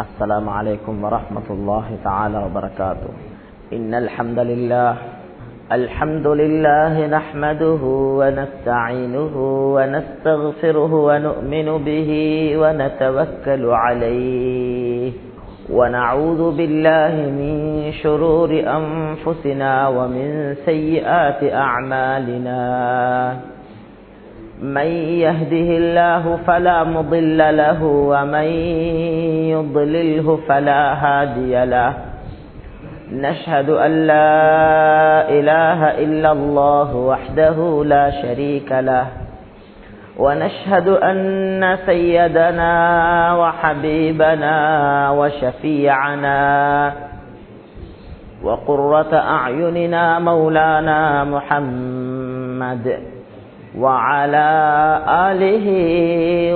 السلام عليكم ورحمة الله تعالى وبركاته. إن الحمد لله الحمد لله نحمده ونستعينه ونستغفره ونؤمن به ونتوكل عليه. ونعوذ بالله من شرور أنفسنا ومن سيئات أعمالنا. من يهده الله فلا مضل له ومن يضلله فلا هادي له. نشهد أن لا إله إلا الله وحده لا شريك له. ونشهد أن سيدنا وحبيبنا وشفيعنا وقرة أعيننا مولانا محمد وعلى آله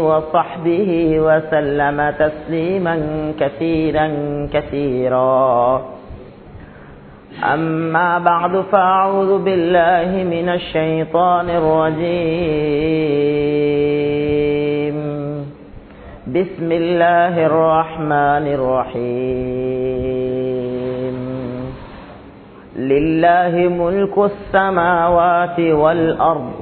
وصحبه وسلم تسليما كثيرا كثيرا. أما بعد فأعوذ بالله من الشيطان الرجيم. بسم الله الرحمن الرحيم. لله ملك السماوات والأرض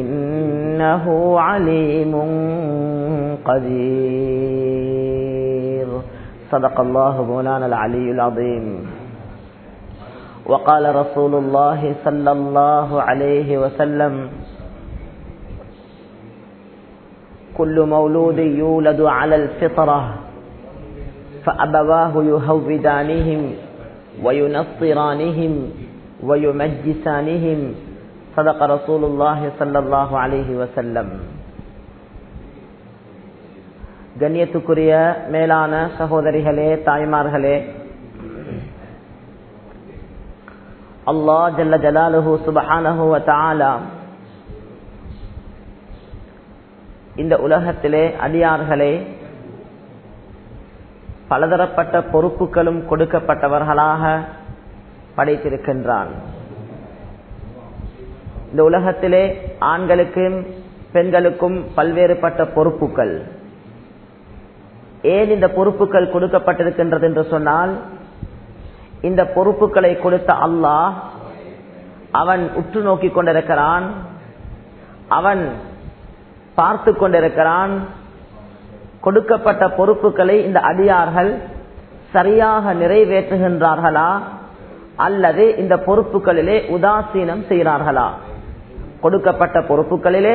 إنه عليم قدير. صدق الله مولانا العلي العظيم. وقال رسول الله صلى الله عليه وسلم كل مولود يولد على الفطرة فأبواه يهودانهم وينصرانهم ويمجسانهم صدق رسول الله صلى الله عليه وسلم கண்ணியத்துக்குரிய மேலான சகோதரிகளே தாய்மார்களே அல்லா ஜல்ல ஜலாலுஹு சுபஹானஹு தாலா இந்த உலகத்திலே அடியார்களே பலதரப்பட்ட பொறுப்புகளும் கொடுக்கப்பட்டவர்களாக படைத்திருக்கின்றான் இந்த உலகத்திலே ஆண்களுக்கும் பெண்களுக்கும் பல்வேறுபட்ட பொறுப்புகள். ஏன் இந்த பொறுப்புகள் கொடுக்கப்பட்டிருக்கின்றது என்று சொன்னால் இந்த பொறுப்புகளை கொடுத்த அல்லாஹ் அவன் உற்று நோக்கி கொண்டிருக்கிறான் அவன் பார்த்து கொண்டிருக்கிறான். கொடுக்கப்பட்ட பொறுப்புகளை இந்த அடியார்கள் சரியாக நிறைவேற்றுகின்றார்களா அல்லது இந்த பொறுப்புகளிலே உதாசீனம் செய்கிறார்களா? கொடுக்கப்பட்ட பொறுப்புகளிலே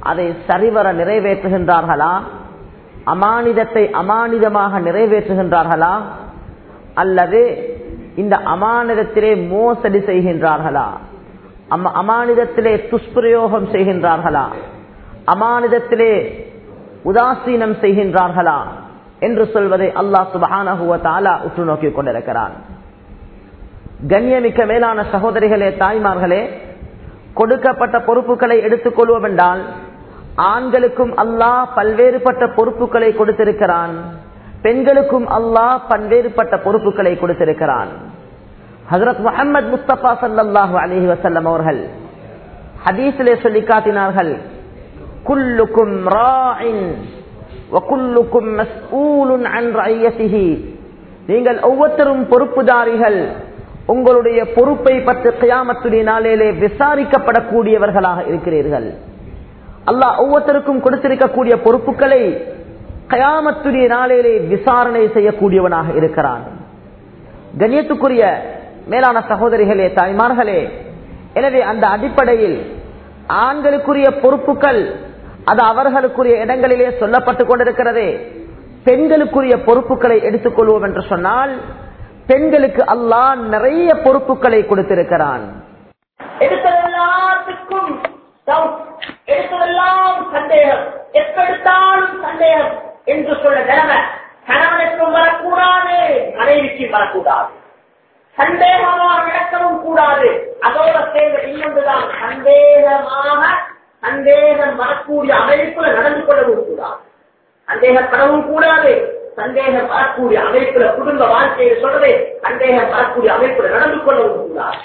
அதை சரிவர நிறைவேற்றுகின்றார்களா? அமானிதத்தை அமானிதமாக நிறைவேற்றுகின்றார்களா? அல்லது இந்த அமானிதத்திலே மோசடி செய்கின்றார்களா? அமானிதத்திலே துஷ்பிரயோகம் செய்கின்றார்களா? அமானிதத்திலே உதாசீனம் செய்கின்றார்களா? என்று சொல்வதை அல்லாஹ் சுபஹானஹுவத்தாலா உற்று நோக்கிக் கொண்டிருக்கிறான். கண்ணியமிக்க மேலான சகோதரிகளே தாய்மார்களே கொடுக்கப்பட்ட பொறுப்புகளை எடுத்துக் கொள்வோம் என்றால் ஆண்களுக்கும் அல்லாஹ் பல்வேறுபட்ட பொறுப்புகளை கொடுத்திருக்கிறான். பெண்களுக்கும் அல்லாஹ் பல்வேறுபட்ட பொறுப்புகளை கொடுத்திருக்கிறான். ஹசரத் முகமது முஸ்தபா சல்லாஹு அலஹி வசல்லம் அவர்கள் ஹதீஸிலே சொல்லி காட்டினார்கள் குல்லுக்கும் நீங்கள் ஒவ்வொருத்தரும் பொறுப்புதாரிகள். உங்களுடைய பொறுப்பை பற்றி கியாமத்துடைய நாளிலே விசாரிக்கப்படக்கூடியவர்களாக இருக்கிறீர்கள். அல்லாஹ் ஒவ்வொருத்தருக்கும் கொடுத்திருக்கக்கூடிய பொறுப்புகளை கயாமத்துடைய நாளிலே விசாரணை செய்யக்கூடியவனாக இருக்கிறான். கண்ணியத்துக்குரிய மேலான சகோதரிகளே தாய்மார்களே எனவே அந்த அடிப்படையில் ஆண்களுக்குரிய பொறுப்புகள் அது அவர்களுக்குரிய இடங்களிலே சொல்லப்பட்டுக் கொண்டிருக்கிறதே. பெண்களுக்குரிய பொறுப்புகளை எடுத்துக்கொள்வோம் என்று சொன்னால் பெண்களுக்கு அல்லாஹ் நிறைய பொறுப்புகளை கொடுத்திருக்கிறான். எடுத்ததெல்லாத்துக்கும் doubt, எடுத்ததெல்லாம் சந்தேகம் எப்பெடுத்தாலும் சந்தேகம் என்று சொல்ல நிலைமை. கணவனை வரக்கூடாது. சந்தேகமாக நடக்கவும் கூடாது. அதோட சேர்ந்த இன்னொன்றுதான் சந்தேகமாக சந்தேகம் வரக்கூடிய அமைப்புல நடந்து கொள்ளவும் கூடாது. சந்தேகப்படவும் கூடாது. சந்தேகம் வரக்கூடிய அமைப்புல குடும்ப வாழ்க்கையை சொல்றது சந்தேகம் வரக்கூடிய அமைப்புல நடந்து கொள்ளவும் கூடாது.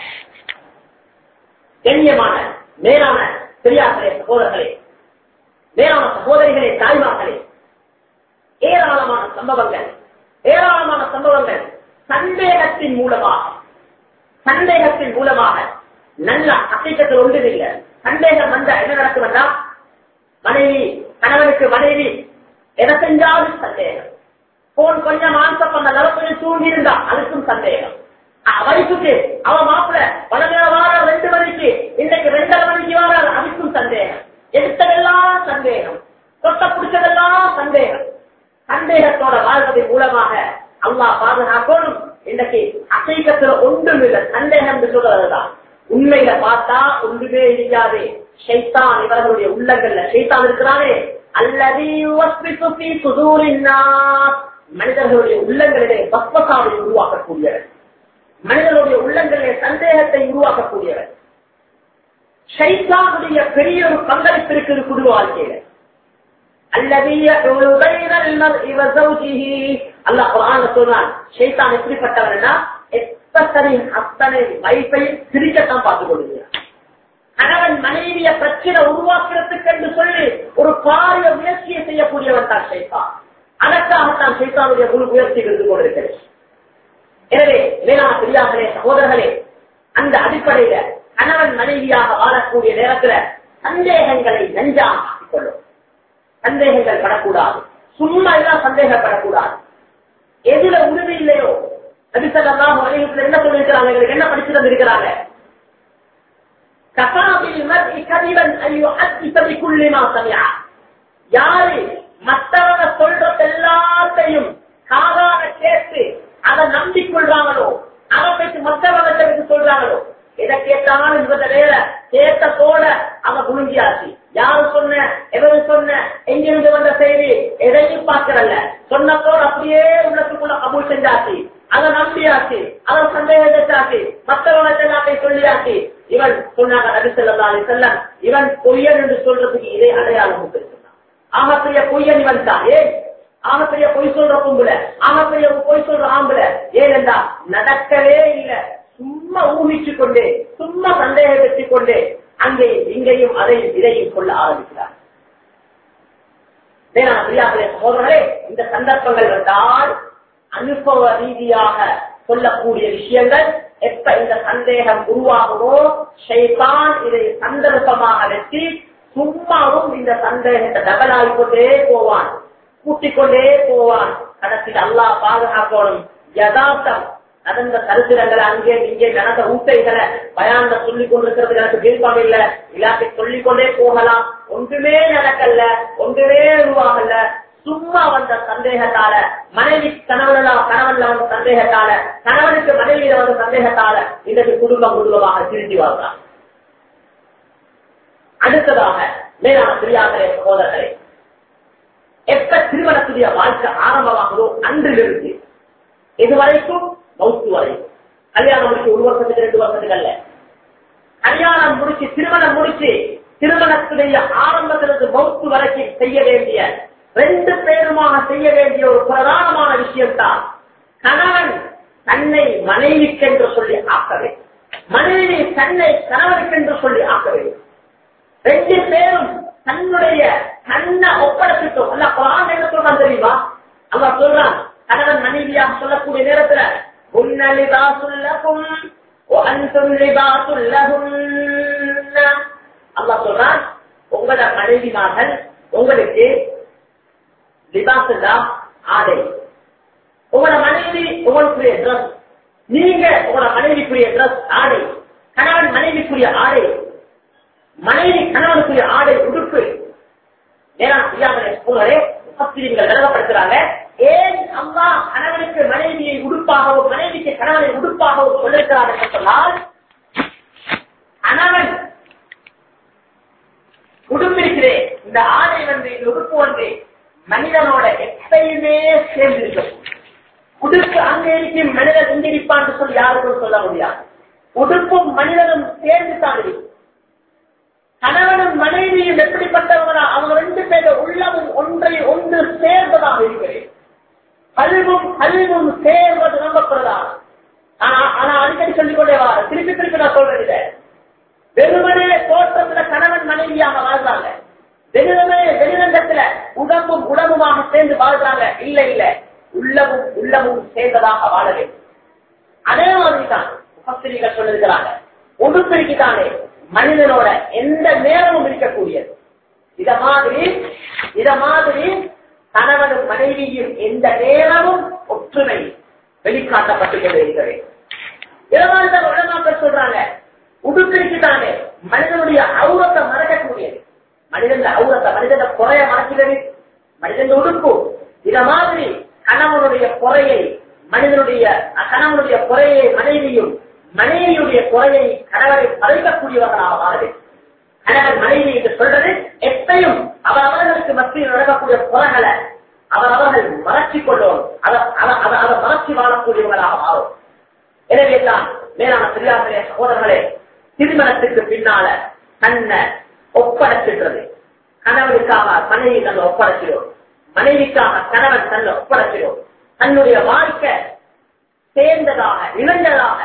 கண்ணியமான மேலான பெரியார்களே சகோதரர்களே மேலான சகோதரிகளே தாய்மார்களே ஏராளமான சம்பவங்கள் ஏராளமான சம்பவங்கள் சந்தேகத்தின் மூலமாக சந்தேகத்தின் மூலமாக நல்ல அசைக்கத்தில் ஒன்றுமில்லை சந்தேகம் வந்த என்ன நடக்கும்னா மனைவி கணவனுக்கு மனைவி எதை செஞ்சாலும் சந்தேகம். போன் கொஞ்சம் ஆன்சர் பண்ண நிலப்பொழுது தூங்கி இருந்தா அதுக்கும் சந்தேகம். வயசுக்கு அவ மாப்பிள்ள பலவேற வார ரெண்டு மணிக்கு இன்னைக்கு ரெண்டரை மணிக்கு வார அதுக்கும் சந்தேகம். எடுத்ததெல்லாம் சந்தேகம். தொட்ட பிடிச்சதெல்லாம் சந்தேகம். சந்தேகத்தோட வாழ்வதன் மூலமாக அல்லா பாதுகாக்கணும். இன்னைக்கு அசைக்கத்துல ஒன்றும் இல்லை சந்தேகம் என்று சொல்றதுதான். உண்மையில பார்த்தா ஒன்றுமே இல்லாது. ஷைத்தான் இவர்களுடைய உள்ளங்கள்ல ஷைத்தான் இருக்கிறானே. அல்லது மனிதர்களுடைய உள்ளங்களிலே பஸ்வசாவை உருவாக்கக்கூடியவர். மனிதனுடைய உள்ளங்களிலே சந்தேகத்தை உருவாக்கக்கூடியவர். ஷைத்தானுடைய பெரிய ஒரு பங்களிப்பு இருக்குது குடும்ப வாழ்க்கையில அத்தனை கணவன் மனைவிய பிரச்சனை உருவாக்குறதுக்கு என்று சொல்லி ஒரு பாரிய முயற்சியை செய்யக்கூடியவன் தான் ஷைத்தான். அதற்காகத்தான் சைத்தானுடைய முழு முயற்சி இருந்து கொண்டிருக்கிறது. எனவே மேலான பெரியார்களே சகோதரர்களே அந்த அடிப்படையில கணவன் மனைவியாக வாழக்கூடிய நேரத்துல சந்தேகங்களை நஞ்சாக கொள்ளும் சந்தேகங்கள் படக்கூடாது சும்மா எல்லாம் சந்தேகப்படக்கூடாது. எதுல உறுதி இல்லையோ? நபிசல்லாம் வணிகத்தில் என்ன சொல்லிருக்கிறாங்க எங்களுக்கு என்ன படிச்சு தந்திருக்கிறாங்க? யாரு மத்தவங்க சொல்றது எல்லாத்தையும் காதான கேட்டு அதை நம்பிக்கொள்றாங்களோ அதை பற்றி மற்றவங்க சொல்றாங்களோ எதை கேட்டாலும் இவங்க கேட்ட போல அவன் குழுங்கியாச்சு யாரு சொன்ன? எவரு சொன்ன? எங்கிருந்து வந்த செய்தி? எதையும் பார்க்கறல்ல. சொன்னதோடு அப்படியே உள்ளத்துக்குள்ள கபூல் செஞ்சாச்சு. அதை நம்பியாச்சு. அதை சந்தேகத்தாச்சு மற்றவங்க எல்லாத்தையும் சொல்லியாச்சு. இவன் சொன்னாங்க நபி சொல்லா செல்லம் இவன் பொய்யன் என்று சொல்றதுக்கு இதே அடையாளம் உண்டு. ஆகப்பெரிய பொய்யன் இவன் ஏன் ஆகப்பெரிய பொய் சொல்ற பொம்புல ஆகப்பெரிய பொய் சொல்ற ஆம்புல. ஏனென்றா நடக்கவே இல்லை. சும்மா ஊகிச்சு கொண்டே சும்மா சந்தேகம் வச்சுக் கொண்டே அங்கே இங்கேயும் அதையும் இதையும் கொள்ள ஆரம்பிக்கிறார். பிரியாக்களே இந்த சந்தர்ப்பங்கள் வந்தால் அனுபவ ரீதியாக சொல்லக்கூடிய விஷயங்கள் எப்ப இந்த சந்தேகம் உருவாகுமோ ஷைதான் இதை சந்தர்ப்பமாக வெற்றி சும்மாவும் இந்த சந்தேகத்தை டபலாகிக் கொண்டே போவான். கூட்டிக் கொண்டே போவான். கடைசியில் அல்லா பாதுகாக்கணும். யதார்த்தம். நடந்த சரித்திரங்களை அங்கே இங்கே நடந்த ஊட்டைகளை பயாந்த சொல்லிக் கொண்டிருக்கிறது. எனக்கு விருப்பம் இல்ல. இல்லாட்டி சொல்லிக் கொண்டே போகலாம். ஒன்றுமே நடக்கல. ஒன்றுமே உருவாகல. சும்மா வந்த சந்தேகத்தால மனைவி கணவனா கணவன்ல வந்த சந்தேகத்தால கணவனுக்கு மனைவியில வந்த சந்தேகத்தால இன்றைக்கு குடும்பம் குடும்பமாக திரும்பி வாழ்றான். அடுத்ததாக மேலான பிரியாக்களே சகோதரர்களே எப்ப திருமணத்துடைய வாழ்க்கை ஆரம்பமாகுதோ அன்றிலிருந்து இதுவரைக்கும் மவுத்து வரைக்கும் கல்யாணம் முடிச்சு ஒரு வருஷத்துக்கு ரெண்டு வருஷத்துக்கு அல்ல. கல்யாணம் முடிச்சு திருமணம் முடிச்சு திருமணத்துடைய ஆரம்பத்திலிருந்து மவுத்து வரைக்கும் செய்ய வேண்டிய ரெண்டு பேருமாக செய்ய வேண்டிய ஒரு பிரதானமான விஷயம் தான் கணவன் தன்னை மனைவிக்கென்று சொல்லி ஆக்க வேண்டும். மனைவி தன்னை கணவனுக்கென்று சொல்லி ஆக்க வேண்டும். ரெண்டு பேரும் தன்னுடைய தன்னை ஒப்படைச்சிட்டோம். அல்ல குரான் என்ன சொல்றான் தெரியுமா? அல்ல சொல்றான் கணவன் மனைவியா சொல்லக்கூடிய நேரத்துல உன்ன லிபாசுல்லகும் அன்சும் லிபாசுல்லகும் அல்லா சொல்றான் உங்களோட மனைவிமார்கள் உங்களுக்கு லிபாசுல்லா ஆடை. உங்களோட மனைவி உங்களுக்குரிய ட்ரெஸ் நீங்க உங்களோட மனைவிக்குரிய ட்ரெஸ் ஆடை. கணவன் மனைவிக்குரிய ஆடை. மனைவி கணவனுக்குரிய ஆடை உடுப்பு. விளங்கப்படுத்துறாங்க ஏன் அம்மா கணவனுக்கு மனைவியை உடுப்பாகவும் மனைவிக்கு கணவனை உடுப்பாகவும் சொல்லிருக்கிறார் என்று சொன்னால் கணவன் உடுப்பிருக்கிறேன் இந்த ஆடை வந்து இந்த உடுப்பு வந்து மனிதனோட எப்பயுமே சேர்ந்திருக்கும். உடுப்பு அங்கே இருக்கும் மனிதன் இங்கிருப்பான்னு சொல்லி யாருக்கும் சொல்ல முடியாது. உடுப்பும் மனிதனும் சேர்ந்து தான் இருக்கும். கணவனும் மனைவியும் எப்படிப்பட்டவர்களா? அவங்க ரெண்டு பேர உள்ளமும் ஒன்றை ஒன்று சேர்ந்ததாக இருக்கிறேன். கல்வும் கல்வும் சேர்வது நம்பப்படுறதா ஆனா ஆனா அடிக்கடி சொல்லிக்கொண்டே வா திருப்பி திருப்பி நான் சொல்றது இல்ல. வெறுமனே தோற்றத்துல கணவன் மனைவியாக வாழ்றாங்க. வெறுமனே வெளிரங்கத்துல உடம்பும் உடம்புமாக சேர்ந்து வாழ்றாங்க. இல்ல இல்ல. உள்ளமும் உள்ளமும் சேர்ந்ததாக வாழ வேண்டும். அதே மாதிரிதான் முகத்திரிகள் சொல்லிருக்கிறாங்க உடுப்பிரிக்குதானே மனிதனோட எந்த நேரமும் இருக்கக்கூடியது. இத மாதிரி இத மாதிரி கணவனும் மனைவியும் எந்த நேரமும் ஒற்றுமை வெளிக்காட்டப்பட்டு கொண்டிருக்கிறது இரவாழ்தான் உலமாக்கள் சொல்றாங்க. உடுப்பிரிக்குதானே மனிதனுடைய அவுரத்தை மறக்கக்கூடியது. மனிதன் அவுரத்தை மனிதன குறைய மறக்கிறது. மனிதன் உடுப்பு. இத மாதிரி கணவனுடைய குறையை மனிதனுடைய கணவனுடைய குறையை மனைவியும் மனைவியுடைய குறையை கணவரை பறிக்கக்கூடியவர்களாக மாற வேண்டும் கணவன் மனைவி என்று சொல்றது எப்பையும் அவர் அவர்களுக்கு மத்தியில் நடக்கக்கூடிய குறைகளை அவர் அவர்கள் மறைச்சிக் கொள்ளும் அதை மறச்சி வாழக்கூடியவர்களாக மாறும் எனவே தான் மேலான பெரியார்களே சகோதரர்களே திருமணத்துக்கு பின்னால தன்னை ஒப்படைச்சிடுறது கணவனுக்காக மனைவி தன்னை ஒப்படைச்சிடும். மனைவிக்காக கணவன் தன்னை ஒப்படைச்சிடும். தன்னுடைய வாழ்க்கை சேர்ந்ததாக இழந்ததாக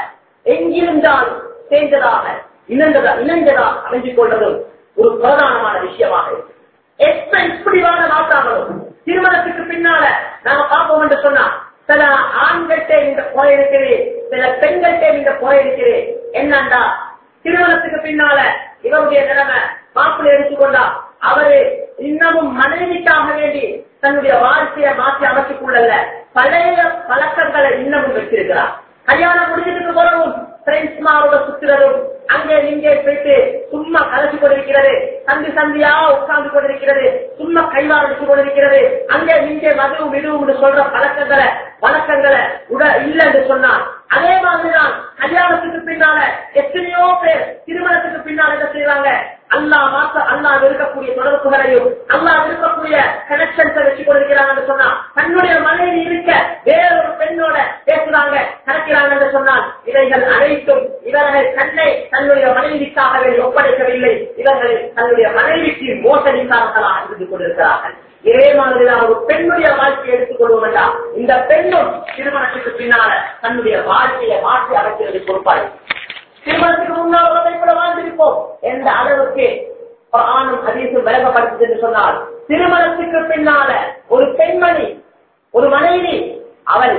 எங்கிருந்தான் சேர்ந்ததாக இணைந்ததா இணைந்ததாக அமைஞ்சு கொள்வதும் ஒரு பிரதானமான விஷயமாக இருக்கு. எப்ப இப்படிவான திருமணத்துக்கு பின்னால நாம பார்ப்போம் என்று சொன்னா சில ஆண்கள்கிட்ட இந்த குறை இருக்குது சில பெண்கள்கிட்ட இந்த குறை இருக்குது என்னண்டா? திருமணத்துக்கு பின்னால இவருடைய நிலைமை மாப்பிள்ளை எடுத்துக்கொண்டா அவரு இன்னமும் மனைவிக்காக வேண்டி தன்னுடைய வாழ்க்கையை மாற்றி அமைத்துக் கொள்ளல. பழைய பழக்கங்களை இன்னமும் வச்சிருக்கிறார் கல்யாணம் முடிஞ்சதுக்கு பிறகும் பிரெண்ட்ஸ்மாரோட சுத்துறதும் அங்கே இங்கே போயிட்டு சும்மா கலசி கொண்டிருக்கிறது சந்தி சந்தியா உட்கார்ந்து கொண்டிருக்கிறது சும்மா கைவாரடிச்சு கொண்டிருக்கிறது. அங்கே இங்கே மதுவும் இதுவும் சொல்ற பழக்கங்களை வழக்கங்களை உட இல்ல சொன்னா அதே மாதிரிதான் கல்யாணத்துக்கு பின்னால எத்தனையோ பேர் திருமணத்துக்கு பின்னால் என்ன செய்வாங்க அல்லா மாத்த அல்லா இருக்கக்கூடிய தொடர்புகளையும் அல்லா இருக்கக்கூடிய கனெக்ஷன்ஸை வச்சு கொண்டிருக்கிறாங்க சொன்னா தன்னுடைய மனைவி இருக்க வேறொரு பெண்ணோட பேசுறாங்க கணக்கிறாங்க என்று சொன்னால் இவைகள் அனைத்தும் இவர்கள் தன்னை தன்னுடைய மனைவிக்காகவே ஒப்படைக்கவில்லை. இவர்கள் தன்னுடைய மனைவிக்கு மோசடிக்காரர்களாக இருந்து கொண்டிருக்கிறார்கள். இதே மாதிரிதான் ஒரு பெண்ணுடைய வாழ்க்கையை எடுத்துக்கொள்வோம் என்றால் இந்த பெண்ணும் திருமணத்துக்கு பின்னால தன்னுடைய வாழ்க்கையை மாற்றி அமைக்கிறது பொறுப்பாளி. திருமணத்துக்கு முன்னால் கூட வாழ்ந்திருப்போம். எந்த அளவுக்கு ஆணும் அதிகம் விளங்கப்படுத்துது என்று சொன்னால் திருமணத்துக்கு பின்னால ஒரு பெண்மணி ஒரு மனைவி அவள்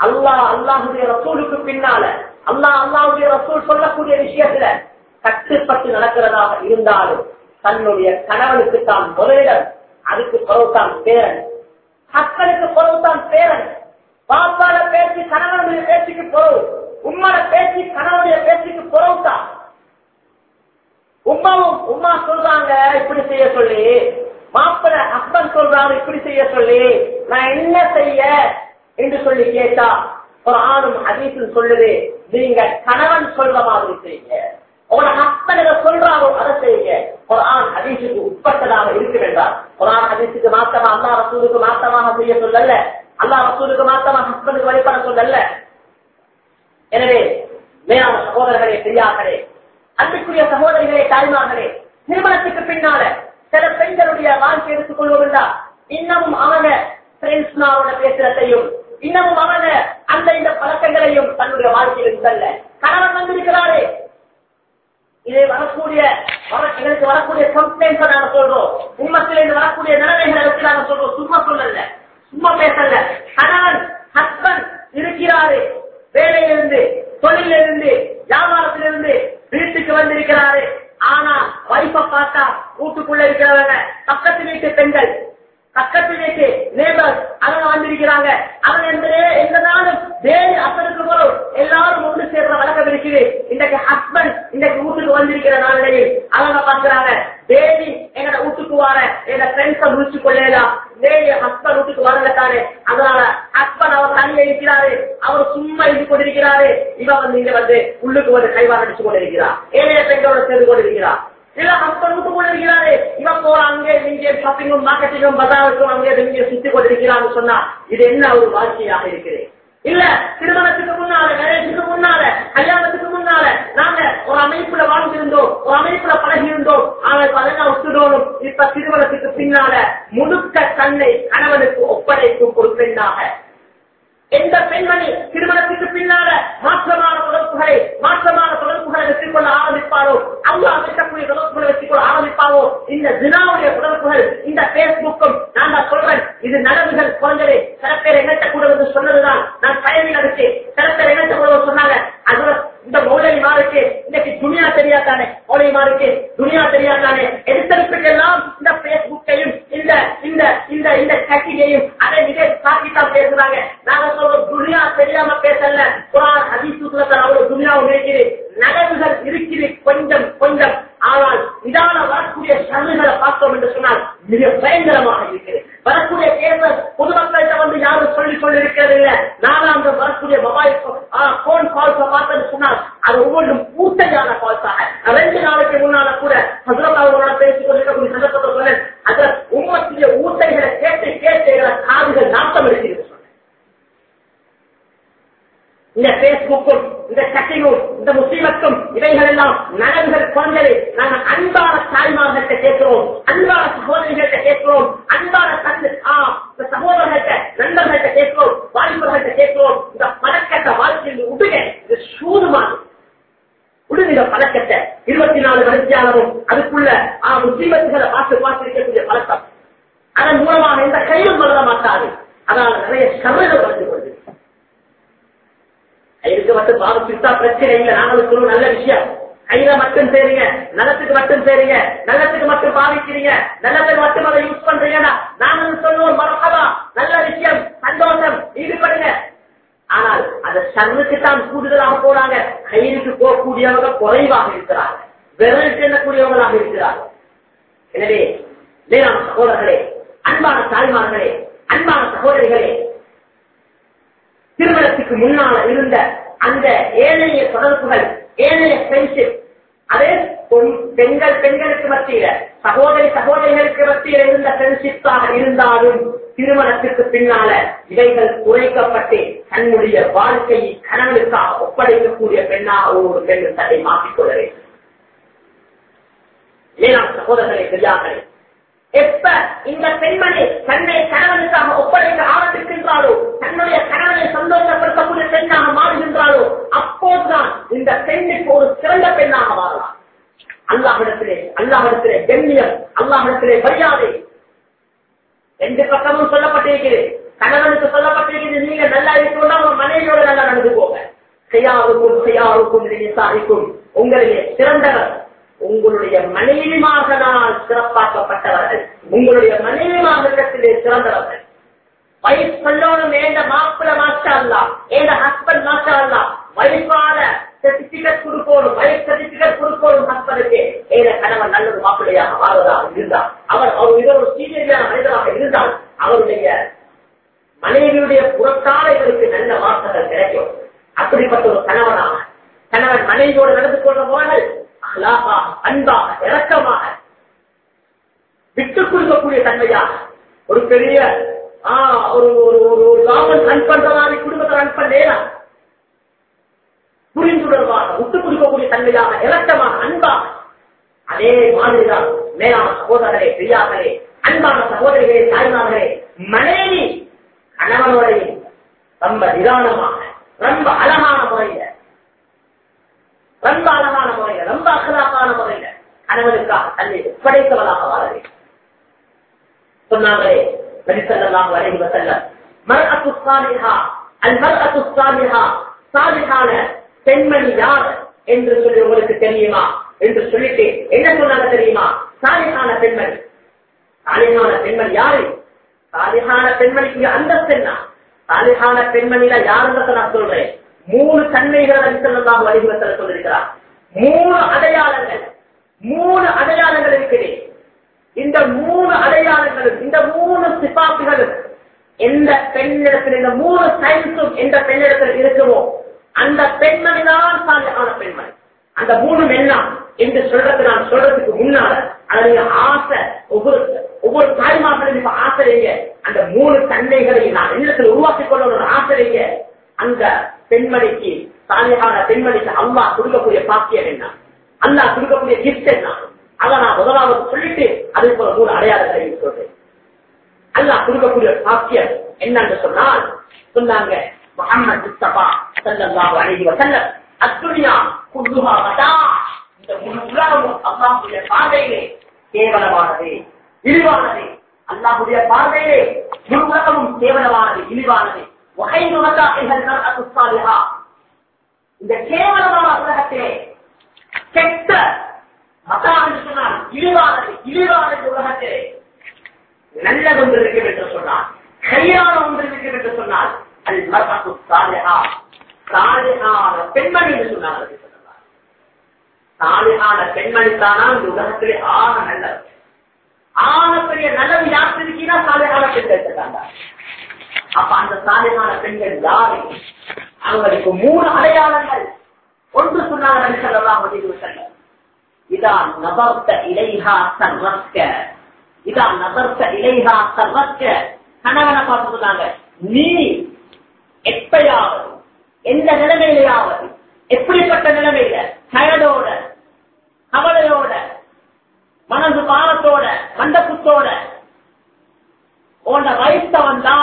அல்லாஹ் அல்லாஹுடைய ரசூலுக்கு பின்னால அல்லாஹ் அல்லாஹுடைய ரசூல் சொல்லக்கூடிய விஷயத்துல கட்டுப்பட்டு நடக்கிறதாக இருந்தாலும் தன்னுடைய கணவனுக்கு தான் முதலிடம் அதுக்கு பிறகுதான் பேரன். ஹஸ்பனுக்கு பிறகுதான் பேரன். பாப்பால பேச்சு கணவனுடைய பேச்சுக்கு பிறகு உம்மோட பேச்சு கணவனுடைய பேச்சுக்கு பிறகுதான் உமாவும் உமா சொல்றாங்க இப்படி செய்ய சொல்லி. மாப்பிள அப்பன் சொல்றாங்க இப்படி செய்ய சொல்லி. நான் என்ன செய்ய என்று சொல்லி கேட்டா ஒரு ஆணும் அதீசும் சொல்லுது நீங்க கணவன் சொல்ற மாதிரி செய்யுங்க. உங்களோட ஹஸ்பண்ட் சொல்றாரோ அதை செய்யுங்க. ஒரு ஆண் ஹதீஸுக்கு உட்பட்டதாக இருக்க வேண்டாம் ஒரு ஆண் ஹதீஸுக்கு மாத்தமா அல்லா ரசூலுக்கு மாத்தமாக செய்ய சொல்லல. அல்லா ரசூலுக்கு மாத்தமா ஹஸ்பண்டுக்கு வழிபட சொல்லல. எனவே மேலான சகோதரர்களே பெரியார்களே அன்புக்குரிய சகோதரிகளே தாய்மார்களே திருமணத்துக்கு பின்னால சில பெண்களுடைய வாழ்க்கை எடுத்துக் கொள்வதா இன்னமும் அவங்க பிரெண்ட்ஸ்மாரோட பேசுறதையும் இன்னமும் அவங்க அந்த இந்த பழக்கங்களையும் தன்னுடைய வாழ்க்கையில் இருந்தல்ல கணவன் வந்திருக்கிறாரே இதை வரக்கூடிய வர- எங்களுக்கு வரக்கூடிய கம்ப்ளைண்ட் நாங்க சொல்றோம். உண்மத்தில் இருந்து வரக்கூடிய நிலைமைகளை வச்சு நாங்க சொல்றோம். சும்மா சொல்லல. சும்மா பேசல. கணவன் ஹஸ்பண்ட் இருக்கிறாரு. வேலையிலிருந்து தொழிலிருந்து வியாபாரத்திலிருந்து வீட்டுக்கு வந்திருக்கிறாரு. ஆனா வைப்பை பார்த்தா வீட்டுக்குள்ள இருக்கிறவங்க பக்கத்து வீட்டு பெண்கள் பக்கத்து வீட்டு நேபர் அவங்க வந்திருக்கிறாங்க அவங்க எந்த எந்த நாளும் வேறு அப்பனுக்கு போறோம் எல்லாரும் ஒன்று சேர்ற வழக்கம் இருக்குது. இன்றைக்கு ஹஸ்பண்ட் இன்றைக்கு வீட்டுக்கு வந்திருக்கிற நாளிலேயே அவங்க பாக்குறாங்க தேவி எங்கட வீட்டுக்கு வர எங்க ஃப்ரெண்ட்ஸ முடிச்சு கொள்ளலாம் தேவி ஹஸ்பண்ட் வீட்டுக்கு வரலத்தானே அதனால ஹஸ்பண்ட் அவர் தனியா இருக்கிறாரு. அவர் சும்மா இது கொண்டிருக்கிறாரு. இவன் வந்து இங்க வந்து உள்ளுக்கு வந்து கைவாக அடிச்சு கொண்டிருக்கிறார் ஏழைய பெண்களோட சேர்ந்து கொண்டிருக்கிறார் எல்லாம் ஹஸ்பண்ட் வீட்டு கொண்டிருக்கிறாரு இவன் போற அங்கே இங்கே ஷாப்பிங்கும் மார்க்கெட்டிங்கும் பஜாருக்கும் அங்கே இங்கே சுத்தி கொண்டிருக்கிறான்னு சொன்னா இது என்ன ஒரு வாழ்க்கையாக இருக்குது இல்ல திருமணத்துக்கு முன்னால மேரேஜுக்கு முன்னால கல்யாணத்துக்கு முன்னால நாங்க ஒரு அமைப்புல வாழ்ந்திருந்தோம் ஒரு அமைப்புல பழகி இருந்தோம் ஆனால் இப்ப அதெல்லாம் விட்டுடணும் இப்ப திருமணத்துக்கு பின்னால முழுக்க தன்னை கணவனுக்கு ஒப்படைக்கும் ஒரு பெண்ணாக எந்த பெண்மணி திருமணத்துக்கு பின்னால மாற்றமான தொடர்புகளை மாற்றமான தொடர்புகளை வெற்றி கொள்ள ஆரம்பிப்பாரோ அவங்க அமைக்கக்கூடிய தொடர்புகளை வெற்றி கொள்ள ஆரம்பிப்பாரோ இந்த தினாவுடைய தொடர்புகள் இந்த பேஸ்புக்கும் நான் தான் சொல்றேன் இது நடவுகள் குழந்தைகளை சில பேர் எண்ணத்தை கூட சொன்னதுதான் நான் பயணில் அடிச்சு சில பேர் எண்ணத்தை கூட சொன்னாங்க அது இந்த மௌலிமாருக்கு இன்னைக்கு துணியா தெரியாதானே? மௌலிமாருக்கு துணியா தெரியாதானே? எடுத்தெடுப்புக்கெல்லாம் இந்த பேஸ்புக்கையும் இந்த இந்த இந்த இந்த கட்டியையும் அதை மிக காட்டித்தான் பேசுறாங்க. நாங்க சொல்றோம் துணியா தெரியாம பேசல. குரான் ஹதீசுக்குள்ள அவ்வளவு துணியாவும் இருக்குது நகவுகள் இருக்குது. கொஞ்சம் கொஞ்சம். ஆனால் இதால வரக்கூடிய சருகளை பார்த்தோம் என்று சொன்னால் மிக பயங்கரமாக இருக்கிறது. வரக்கூடிய கேசர் பொதுமக்கள்கிட்ட வந்து யாரும் சொல்லிக் கொண்டிருக்கிறது இல்ல. நாலாந்து வரக்கூடிய மொபைல் போன் கால்ஸ் பார்த்தேன்னு சொன்னால் அது ஒவ்வொன்றும் பூட்டையான கால்ஸாக ரெண்டு நாளைக்கு முன்னால கூட ஹசரத் அவர்களோட பேசிக் கொண்டிருக்கக்கூடிய சந்தர்ப்பத்தை சொன்னேன் அதுல உம்மத்துடைய ஊட்டைகளை கேட்டு கேட்டு காதுகள் நாட்டம் இருக்கிறது இந்த பேஸ்புக்கும் இந்த சட்டையும் இந்த முஸ்லீமத்தும் இவைகள் எல்லாம் நலன்கள் குறைஞ்சது நாங்கள் அன்பான தாய்மார்கள்ட்ட கேட்கிறோம் அன்பான சகோதரிகள்கிட்ட கேட்கிறோம் அன்பான தந்து இந்த சகோதரர்கள்ட்ட நண்பர்கள்ட்ட கேட்கிறோம் வாலிபர்கள்ட்ட கேட்கிறோம். இந்த பழக்கத்தை வாழ்க்கையில் விடுங்க இது சூதுமானது விடுங்க இந்த பழக்கத்தை இருபத்தி நாலு வருஷாலும் அதுக்குள்ள ஆ, முஸ்லீமத்துகளை பார்த்து பார்த்து இருக்கக்கூடிய பழக்கம் அதன் மூலமாக எந்த கையும் வளர மாட்டாது அதனால் நிறைய சமையல் வந்து கொண்டு கைதுக்கு மட்டும் சித்தா பிரச்சனை இல்லை. நாங்களும் சொல்லுவோம் நல்ல விஷயம். கையில மட்டும் சேருங்க. நலத்துக்கு மட்டும் சேருங்க. நல்லத்துக்கு மட்டும் பாவிக்கிறீங்க. நல்லத்துக்கு மட்டும் அதை யூஸ் பண்றீங்கன்னா நாங்களும் சொல்லுவோம் மரகதா நல்ல விஷயம் சந்தோஷம் ஈடுபடுங்க. ஆனால் அந்த சர்வுக்கு தான் கூடுதலாக போறாங்க. கயிறுக்கு போகக்கூடியவங்க குறைவாக இருக்கிறாங்க. விரல் செல்லக்கூடியவங்களாக இருக்கிறாங்க. எனவே வேளாண் சகோதரர்களே அன்பான தாய்மார்களே அன்பான சகோதரிகளே திருமணத்துக்கு முன்னால இருந்த அந்த ஏனைய தொடர்புகள் ஏனைய ஃப்ரெண்ட்ஷிப் அது பெண்கள் பெண்களுக்கு மத்தியில சகோதரி சகோதரிகளுக்கு மத்தியில் இருந்த ஃப்ரெண்ட்ஷிப்பாக இருந்தாலும் திருமணத்திற்கு பின்னால இவைகள் குறைக்கப்பட்டு தன்னுடைய வாழ்க்கையை கணவனுக்காக ஒப்படைக்கக்கூடிய பெண்ணாக ஒரு பெண் தன்னை மாற்றிக்கொள்ள வேண்டும். ஏன்னா சகோதரர்களை பெரியார்களே எப்ப இந்த பெண்மணி தன்னை கணவனுக்காக ஒப்படைக்க ஆரம்பிக்கின்றாலோ தன்னுடைய கணவனை சந்தோஷப்படுத்தக்கூடிய பெண்ணாக மாறுகின்றாலோ அப்போதுதான் இந்த பெண்ணுக்கு ஒரு சிறந்த பெண்ணாக மாறலாம். அல்லாஹிடத்திலே அல்லாஹிடத்திலே கண்ணியம் அல்லாஹிடத்திலே மரியாதை. ரெண்டு பக்கமும் சொல்லப்பட்டிருக்கிறேன் கணவனுக்கு சொல்லப்பட்டிருக்கிறது நீங்க நல்லா இருக்கணும்னா உங்க மனைவியோட நல்லா நடந்து போங்க செய்யாருக்கும் செய்யாருக்கும் சாதிக்கும் உங்களிலே சிறந்தவர் உங்களுடைய மனைவிமார்களால் சிறப்பாக்கப்பட்டவர்கள். உங்களுடைய மனைவிமார்களிடத்திலே சிறந்தவர்கள். வயசு சொல்லணும் ஏந்த மாப்பிள்ள மாஸ்டா அல்ல ஏந்த ஹஸ்பண்ட் மாஸ்டா அல்ல வயசால சர்டிபிகேட் கொடுக்கணும் வயசு சர்டிபிகேட் கொடுக்கணும் ஹஸ்பண்டுக்கு ஏத கணவன் நல்லது மாப்பிள்ளையாக வாழ்வதாக இருந்தார் அவர் அவர் மிக ஒரு சீனியரான மனிதராக இருந்தால் அவருடைய மனைவியுடைய புறத்தால இவருக்கு நல்ல வார்த்தைகள் கிடைக்கும். அப்படிப்பட்ட ஒரு கணவனாக கணவன் மனைவியோடு நடந்து கொள்ள போனால் அகலாக அன்பாக இறக்கமாக விட்டுக் கொடுக்கக்கூடிய தன்மையாக. ஒரு பெரிய ஆ, ஒரு ஒரு ஒரு காவல் ரன் பண்ற குடும்பத்தை ரன் பண்ணேனா புரிந்துணர்வாக விட்டுக் கொடுக்கக்கூடிய தன்மையாக இறக்கமாக அன்பாக. அதே மாதிரிதான் மேலான சகோதரர்களே பெரியார்களே அன்பான சகோதரிகளே தாய்மார்களே மனைவி கணவனுடைய ரொம்ப நிதானமாக ரொம்ப அழகான முறையில ரொம்ப அழகான முறையில ரொம்ப அகலாக்கான முறையில கணவனுக்காக தன்னை ஒப்படைத்தவளாக வாழ வேண்டும். சொன்னாங்களே நபிசல்லாஹு அலைஹி வஸல்லம் மர்அத்து ஸாலிஹா அல் மர்அத்து ஸாலிஹா ஸாலிஹான பெண்மணி யார் என்று சொல்லி உங்களுக்கு தெரியுமா? என்று சொல்லிட்டு என்ன சொன்னாங்க தெரியுமா? சாலிஹான பெண்மணி. சாலிஹான பெண்மணி யாரு? சாலிஹான பெண்மணிக்கு அந்தஸ்து என்ன? சாலிஹான பெண்மணியில யாருன்றத நான் சொல்றேன்? மூணு தன்மைகள் நபிசல்லாஹு அலைஹி சொல்லியிருக்கிறார். மூணு அடையாளங்கள். மூணு அடையாளங்கள் இருக்குது. இந்த மூணு அடையாளங்களும் இந்த மூணு சிபாப்புகளும் எந்த பெண்ணிடத்தில் இந்த மூணு சயின்ஸும் எந்த பெண்ணிடத்தில் இருக்குமோ அந்த பெண்மணி தான் சாலியான பெண்மணி. அந்த மூணு என்ன என்று சொல்றது நான் சொல்றதுக்கு முன்னால அதனுடைய ஆசை ஒவ்வொரு ஒவ்வொரு தாய்மார்களும் இப்ப ஆசை அந்த மூணு தன்மைகளை நான் எண்ணத்தில் உருவாக்கிக் கொள்ள ஒரு ஆசை அந்த பெண்மணிக்கு சாலியான பெண்மணிக்கு அல்லா கொடுக்கக்கூடிய பாக்கியம் என்ன? அல்லா கொடுக்கக்கூடிய கிஃப்ட் என்ன? அதை நான் முதலாவது சொல்லிட்டு அதே போல மூணு அடையாளத்தை சொல்றேன். அல்லா கொடுக்கக்கூடிய பாக்கியம் என்னன்னு சொன்னால் சொன்னாங்க முகமது முஸ்தபா ஸல்லல்லாஹு அழகி வசல்ல அத்துணியா குல்லுஹா மதா இந்த முழு உலகமும் அல்லாஹ்வுடைய பார்வையிலே கேவலமானது இழிவானது. அல்லாஹ்வுடைய பார்வையிலே முழு உலகமும் கேவலமானது இழிவானது. வகைந்து மதாஹில் மர்அத்து ஸாலிஹா இந்த கேவலமான உலகத்திலே கெட்ட மதா என்று சொன்னால் இழிவானது இழிவானது உலகத்திலே நல்லது ஒன்று இருக்கும் என்று சொன்னார் சரியான ஒன்று இருக்கும் என்று சொன்னால் அது மரபு சாலிஹா சாலிஹான பெண்மணி என்று சொன்னார் நபி ஸல்லல்லாஹு அலைஹி பெண்மணி தானா இந்த உலகத்திலே ஆக நல்லது ஆக பெரிய நல்லது யாருக்கு இருக்கீங்கன்னா சாலிஹான பெண்கள் இருக்காங்க அப்ப அந்த சாலிஹான பெண்கள் யாரு? அவங்களுக்கு மூணு அடையாளங்கள். ஒன்று சொன்னாங்க நபி ஸல்லல்லாஹு இதான் வஸல்லம். நபர்த்த இலைஹா சர்வக்க இதான் நபர்த்த இலைஹா சர்வக்க கணவனை பார்த்து சொன்னாங்க நீ எப்பயாவது எந்த நிலைமையிலாவது எப்படிப்பட்ட நிலைமையில கயடோட கவலையோட மனது பாரத்தோட மண்டபத்தோட உன்ன வயச வந்தா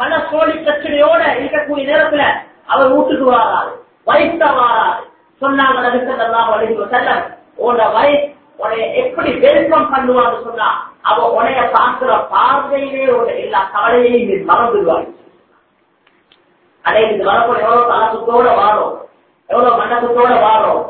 பல சோழி பிரச்சனையோட இருக்கக்கூடிய நேரத்துல அவர் வீட்டுக்கு வாராரு. வயச வாராரு. சொன்னாங்க நபிசல்லாம் அழகி செல்லம் உன்னோட வயசு உன்னைய எப்படி வெல்கம் பண்ணுவான்னு சொன்னா அவ உனைய பார்க்கிற பார்வையிலே உன்னை எல்லா கவலையையும் நீ மறந்துடுவாங்க அதே இது வரக்கூடிய எவ்வளவு தலத்துத்தோட வாரோம் எவ்வளவு மண்டபத்தோட வாரோம்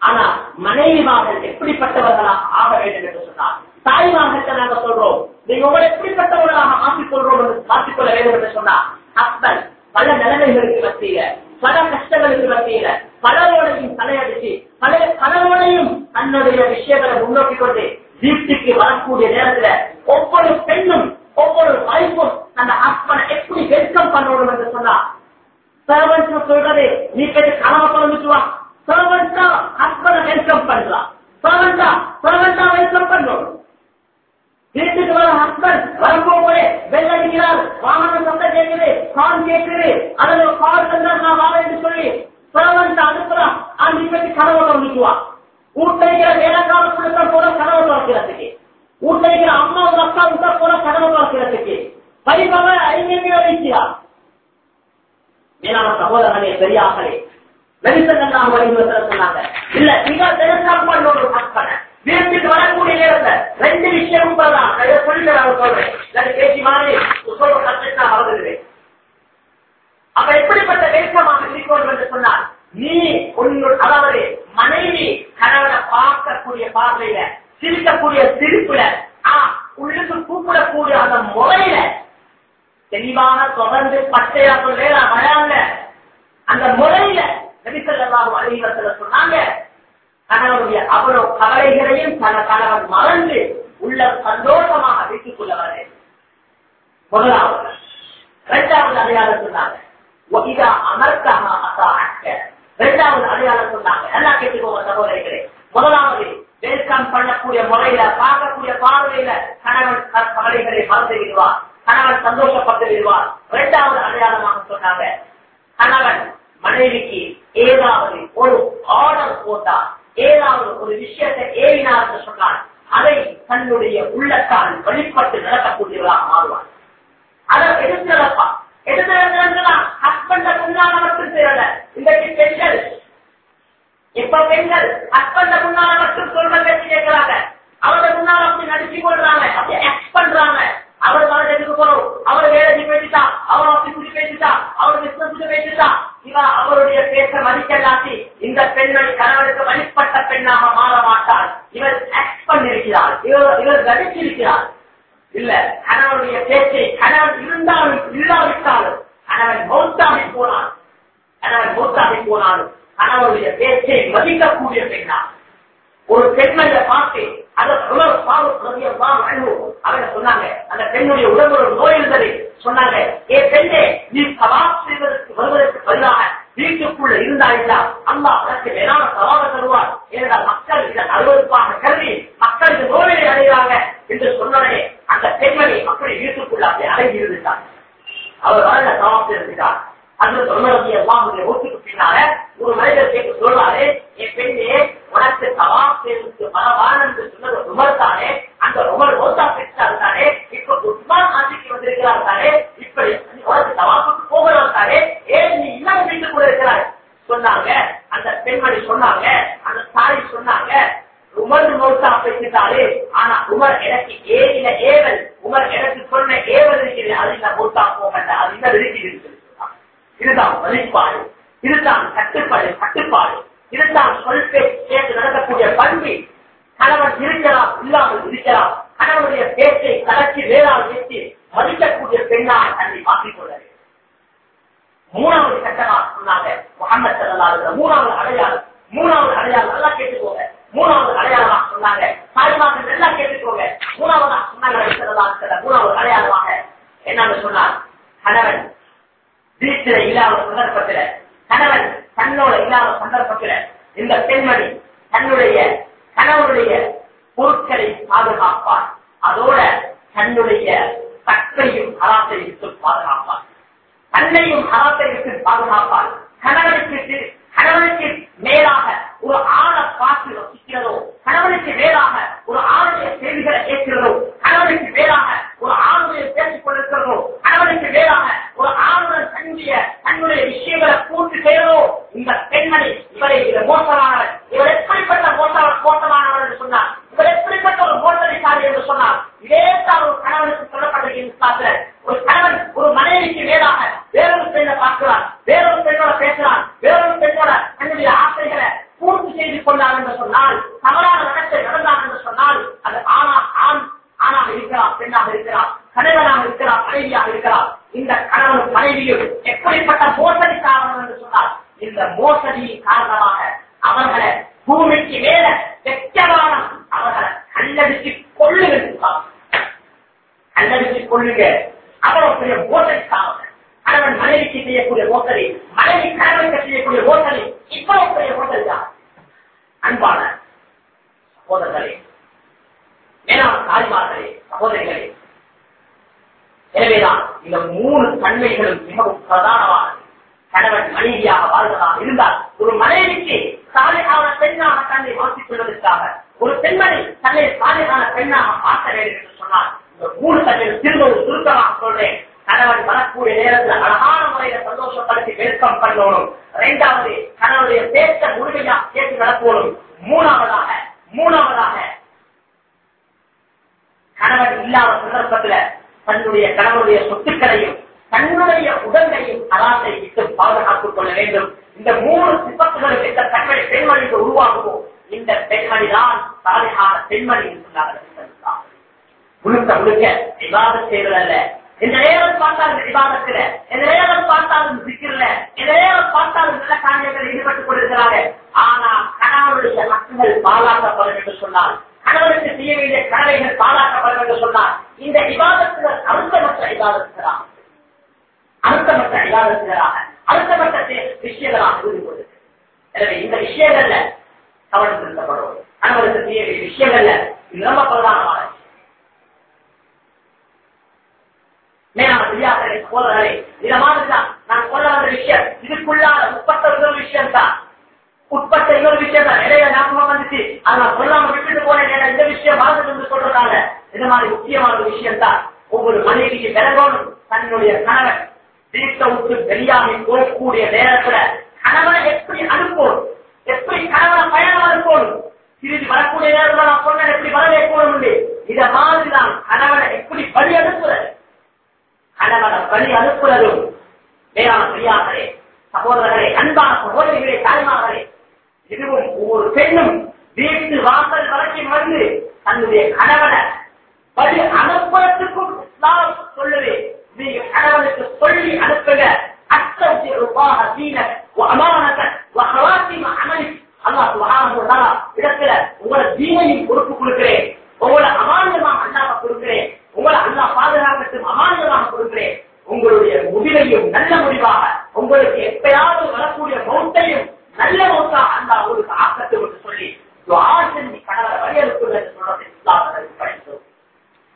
ஆனா மனைவிமார்கள் எப்படிப்பட்டவர்களாக ஆக வேண்டும் என்று சொன்னார். தாய்மார்கிட்ட நாங்க சொல்றோம் நீங்க உங்களை எப்படிப்பட்டவர்களாக மாற்றிக்கொள்றோம் என்று மாற்றிக்கொள்ள வேண்டும் என்று சொன்னா ஹஸ்பண்ட் பல நிலைமைகளுக்கு மத்தியில பல கஷ்டங்களுக்கு மத்தியில பலரோடையும் தலையடிச்சு பல பலரோடையும் தன்னுடைய விஷயங்களை முன்னோக்கி கொண்டு தீப்திக்கு வரக்கூடிய நேரத்துல ஒவ்வொரு பெண்ணும் ஒவ்வொரு வாய்ப்பும் அந்த ஹஸ்பண்டை எப்படி வெல்கம் பண்ணணும் என்று சொன்னா சர்வன்ஸ் சொல்றது நீ பெரிய கனவை பழந்துட்டு வா. சர்வன்ஸா ஹஸ்பண்ட வெல்கம் பண்றான் சர்வன்ஸா சர்வன்ஸா வெல்கம் பண்ணணும். வீட்டுக்கு வர ஹஸ்பண்ட். வரும்போது வெள்ள அடிக்கிறார். வாகனம் சத்தம் கேட்குது. கால் கேட்குது. அதுல கால் தந்தா நான் வாழ என்று சொல்லி சர்வன்ஸ் அனுப்புறான். அந்த இப்படி கனவை பழந்துட்டு வா. வீட்டில் வேலைக்கால கொடுத்த போல கனவை பார்க்கிறதுக்கு வீட்டில் அம்மா ஒரு அக்கா விட்டா போல கனவை பார்க்கிறதுக்கு பரிபவ அறிஞர்கள் வைக்கிறார் மேலான சகோதரர்களே பெரியார்களே நபிசல்லாம் வழிமுறை சொன்னாங்க. இல்ல மிக பெருசாக ஒரு ஹஸ்பண்ட் வீட்டுக்கு வரக்கூடிய நேரத்தை ரெண்டு விஷயமும் தான் சொல்லி நான் சொல்றேன். பேசி மாதிரி சொல்ற சப்ஜெக்ட் நான் அப்ப எப்படிப்பட்ட வேகமாக இருக்கணும் என்று சொன்னால் நீ உன்னோட அதாவது மனைவி கணவனை பார்க்கக்கூடிய பார்வையில சிரிக்கக்கூடிய சிரிப்புல உள்ளுக்கு கூப்பிடக்கூடிய அந்த முறையில தெளிவான தொடர்ந்து பச்சையா சொல்ல மழையாங்க அந்த முறையில நபிசல்லாஹு அலிவரத்துல சொன்னாங்க கணவனுடைய அவ்வளவு கவலைகளையும் தன கணவன் மறந்து உள்ள சந்தோஷமாக வைத்துக் கொள்ளவரே முதலாவது இரண்டாவது அடையாளம் சொன்னாங்க இரண்டாவது அடையாளம் சொன்னாங்க நல்லா கேட்டுக்கோங்க சகோதரிகளே. முதலாவது வெல்கம் பண்ணக்கூடிய முறையில பார்க்கக்கூடிய பார்வையில கணவன் கவலைகளை மறந்து விடுவார் கணவன் சந்தோஷப்பட்டு விடுவார். இரண்டாவது அடையாளமாக சொன்னாங்க கணவன் மனைவிக்கு ஏதாவது ஒரு ஆர்டர் போட்டார் ஏதாவது ஒரு விஷயத்தை ஏறினார் சொன்னால் அதை தன்னுடைய உள்ளத்தால் வெளிப்பட்டு நடத்தக்கூடியவராக மாறுவார் அதை எடுத்து நடப்பான் எடுத்து நடந்தா ஹஸ்பண்ட முன்னால மட்டும் சேரல இன்றைக்கு பெண்கள். இப்ப பெண்கள்? ஹஸ்பண்ட முன்னால மட்டும் சொல்ற பேச்சு கேட்கிறாங்க. அவரை முன்னால அப்படி நடிச்சு கொள்றாங்க. அப்படி ஆக்ட் பண்றாங்க. அவர் வேலை எடுக்க போறோம். அவர் வேலைக்கு பேசிட்டா அவர் அப்படி குடி பேசிட்டா அவர் பிசினஸ் பேசிட்டா இவ அவருடைய பேச மதிக்கலாட்டி இந்த பெண்மணி கணவனுக்கு வழிபட்ட பெண்ணாக மாற மாட்டாள். இவர் ஆக்ட் பண்ணிருக்கிறார் இவர் இவர் நடிச்சிருக்கிறார். இல்ல கணவனுடைய பேச்சை கணவன் இருந்தாலும் இல்லாவிட்டாலும் கணவன் மௌத்தாகி போனான். கணவன் மௌத்தாகி போனாலும் கணவனுடைய பேச்சை மதிக்கக்கூடிய பெண்ணாக ஒரு பெண்மையை பார்த்து அதை அவங்க சொன்னாங்க. அந்த பெண்ணுடைய உடம்பு ஒரு நோய் இருந்தது. சொன்னாங்க ஏ பெண்ணே நீ சவாப் செய்வதற்கு வருவதற்கு பதிலாக வீட்டுக்குள்ள இருந்தாயில்லா அம்மா அதற்கு மேலான சவாலை தருவார் ஏனென்றால் மக்கள் இதை அலுவலப்பாக கருதி மக்கள் இந்த நோயை அடைகிறாங்க என்று சொன்னதே அந்த பெண்மணி அப்படி வீட்டுக்குள்ள அப்படி அடங்கி இருந்துட்டார் அவர் வரல சவாப் இருந்துட்டார் அந்த தொழிலாளி அல்லாஹுடைய ஓட்டுக்கு பின்னால ஒரு மனிதர் கேட்டு சொல்றாரு என் பெண்ணே உனக்கு தவாக்கு பரவான் என்று சொன்னது உமர் தானே. அந்த உமர் மோசா பெற்றார் தானே. இப்ப உஸ்மான் ஆட்சிக்கு வந்திருக்கிறார் தானே. இப்படி உனக்கு தவாப்புக்கு போகிறவர் தானே. ஏன் நீ இன்னும் வீட்டுக்கு கூட இருக்கிறாய்? சொன்னாங்க. அந்த பெண்மணி சொன்னாங்க. அந்த தாய் சொன்னாங்க. உமர் மோசா பேசிட்டாலே ஆனா உமர் எனக்கு ஏறின ஏவல் உமர் எனக்கு சொன்ன ஏவல் இருக்கிறது அது இந்த மோசா போக அது இந்த இருக்கிறது இதுதான் வழிபாடு. இதுதான் கட்டுப்பாடு கட்டுப்பாடு. இதுதான் சொல் சேர்ந்து நடக்கக்கூடிய பண்பு. கணவன் இருக்கலாம் இல்லாமல் இருக்கலாம். கணவனுடைய பேச்சை கலக்கி வேளாண் ஏற்றி மதிக்கக்கூடிய பெண்ணால் தன்னை மாற்றிக் கொள்ள மூணாவது கட்டமாக சொன்னாங்க முகமது சல்லாஹ் மூணாவது அடையாளம் மூணாவது அடையாளம் நல்லா கேட்டுக்கோங்க. மூணாவது அடையாளமாக சொன்னாங்க. தாய்மார்கள் நல்லா கேட்டுக்கோங்க. மூணாவதாக சொன்னாங்க மூணாவது அடையாளமாக என்னன்னு சொன்னார்? கணவன் வீட்டில இல்லாத சந்தர்ப்பத்தில கணவன் தன்னோட இல்லாத சந்தர்ப்பத்தில இந்த பெண்மணி தன்னுடைய கணவனுடைய பொருட்களை பாதுகாப்பார். அதோட தன்னுடைய சக்கையும் அராத்தையும் பாதுகாப்பார். தன்னையும் அறத்தை விட்டு கணவனுக்கு கணவனுக்கு மேலாக ஒரு ஆளை பார்த்து ரசிக்கிறதோ கணவனுக்கு மேலாக ஒரு ஆளுடைய செய்திகளை ஏற்கிறதோ கணவனுக்கு மேலாக ஒரு ஆளுடைய பேசிக் கொண்டிருக்கிறதோ கணவனுக்கு வேறாக ஒரு ஆளுடன் தன்னுடைய தன்னுடைய விஷயங்களை பூர்த்தி செய்யறதோ இந்த பெண்மணி இவரை இது மோசமானவர் இவர் எப்படிப்பட்ட மோச மோசமானவர் என்று சொன்னார்? இவர் எப்படிப்பட்ட ஒரு மோசடிக்காரி என்று சொன்னார்? இதே தான் ஒரு கணவனுக்கு சொல்லப்பட்டிருக்கின்ற ஒரு கணவன் ஒரு மனைவிக்கு வேறாக வேறொரு பெண்ணை பார்க்கிறார் வேறொரு பெண்ணோட பேசுறான் வேறொரு பெண்ணோட தன்னுடைய ஆசைகளை பூர்த்தி செய்து கொண்டார் என்று சொன்னால் தவறான நடத்தை நடந்தார் என்று சொன்னால் அது ஆனா ஆண் ஆணாக இருக்கிறார் பெண்ணாக இருக்கிறார் கணவனாக இருக்கிறார் மனைவியாக இருக்கிறார். இந்த கணவன் மனைவியும் எப்படிப்பட்ட மோசடிக்காரர்கள் என்று சொன்னால் இந்த மோசடியின் காரணமாக அவர்களை பூமிக்கு மேல வெச்சமான அவர்களை கல்லடிச்சு கொள்ளுங்க கல்லடிச்சு கொள்ளுங்க. அவ்வளவு பெரிய காரணம். கணவன் மனைவிக்கு செய்யக்கூடிய மோசடி மனைவி கணவனுக்கு செய்யக்கூடிய மோசடி இவ்வளவு பெரிய மோசடி தான் அன்பான சகோதரர்களே மேலான தாய்மார்களே சகோதரிகளே எனவேதான் இந்த நன்மைகளும் மிகவும் பிரதானமானது கணவன் மனைவியாக வாழ்வதாக இருந்தால் ஒரு மனைவிக்கு சாலையான பெண்ணாக தன்னை மாற்றிக் கொள்வதற்காக ஒரு பெண்மணி தன்னை சாலையான பெண்ணாக மாற்ற வேண்டும் என்று சொன்னால் இந்த மூணு தன்மைகள் திரும்பவும் சுருக்கமாக சொல்றேன். கணவன் வரக்கூடிய நேரத்தில் அழகான முறையில சந்தோஷப்படுத்தி வெல்கம் பண்ணணும். இரண்டாவது கணவனுடைய பேச்ச முழுமையா கேட்டு நடக்கணும். மூணாவதாக மூணாவதாக கணவன் இல்லாத சந்தர்ப்பத்தில் தன்னுடைய கணவனுடைய சொத்துக்களையும் தன்னுடைய உடலையும் அலாத்தை விட்டு பாதுகாத்துக் கொள்ள வேண்டும். இந்த மூணு சிப்பத்துகளுக்கு இந்த தன்மை பெண்மணிக்கு உருவாகுமோ இந்த பெண்மணி தான் சாலையான பெண்மணி சொன்னார்கள். முழுக்க முழுக்க விவாதம் செய்வதல்ல. இந்த நேரம் பார்த்தாலும் விவாதத்துல இந்த நேரம் பார்த்தாலும் சிக்கல இந்த நேரம் பார்த்தாலும் நல்ல காரியங்கள் ஈடுபட்டுக் கொண்டிருக்கிறார்கள். ஆனா கணவனுடைய மக்கள் பாலாக்கப்படும் என்று சொன்னால் கணவனுக்கு செய்ய வேண்டிய கடமைகள் பாலாக்கப்படும் என்று சொன்னால் இந்த விவாதத்துல அழுத்தமற்ற விவாதத்திலாக அழுத்தமற்ற விவாதத்திலாக அழுத்தமற்ற விஷயங்களாக ஈடுபடுது எனவே இந்த விஷயங்கள்ல கவனம் செலுத்தப்படும் கணவனுக்கு செய்ய வேண்டிய விஷயங்கள்ல இது ரொம்ப பிரதானமான விஷயம். மேலான பிரியாக்களே சகோதரர்களே இத மாதிரிதான். நான் சொல்ல வந்த விஷயம் இதுக்குள்ளான உட்பட்ட இன்னொரு விஷயம் தான் உட்பட்ட இன்னொரு விஷயம் தான் இடையில ஞாபகம் வந்துச்சு. அதை நான் சொல்லாம விட்டுட்டு போனேன். ஏன்னா இந்த விஷயம் வாழ்ந்து என்று சொல்றதால இந்த மாதிரி முக்கியமான ஒரு விஷயம் தான் ஒவ்வொரு மனைவிக்கு விலகணும். தன்னுடைய கணவன் வீட்டை விட்டு வெளியாகி போகக்கூடிய நேரத்துல கணவனை எப்படி அனுப்பணும்? எப்படி கணவனை பயணம் அனுப்பணும்? திரும்பி வரக்கூடிய நேரத்துல நான் சொன்னேன் எப்படி வரவேற்கணும் இத மாதிரிதான் கணவனை எப்படி பலி அனுப்புறது? கணவனை பலி அனுப்புறதும் மேலான பெரியார்களே சகோதரர்களே அன்பான சகோதரிகளே தாய்மார்களே இதுவும் ஒவ்வொரு பெண்ணும் வீட்டு வாசல் வரைக்கும் வந்து தன்னுடைய கணவனை பலி அனுப்புறதுக்கும் இஸ்லாம் சொல்லுது நீங்க கணவனுக்கு சொல்லி அனுப்புங்க. இடத்துல உங்களோட தீனையும் பொறுப்பு கொடுக்கிறேன். உங்களை அமானியமாக அல்லாம கொடுக்கிறேன். உங்களை அல்லா பாதுகாக்கட்டும் அமானியமாக கொடுக்கிறேன். உங்களுடைய முடிவையும் நல்ல முடிவாக உங்களுக்கு எப்பயாவது வரக்கூடிய மௌத்தையும் நல்ல மௌத்தா அல்லா உங்களுக்கு ஆக்கட்டும் என்று சொல்லி கணவரை வழியெடுத்துள்ள படித்தோம்.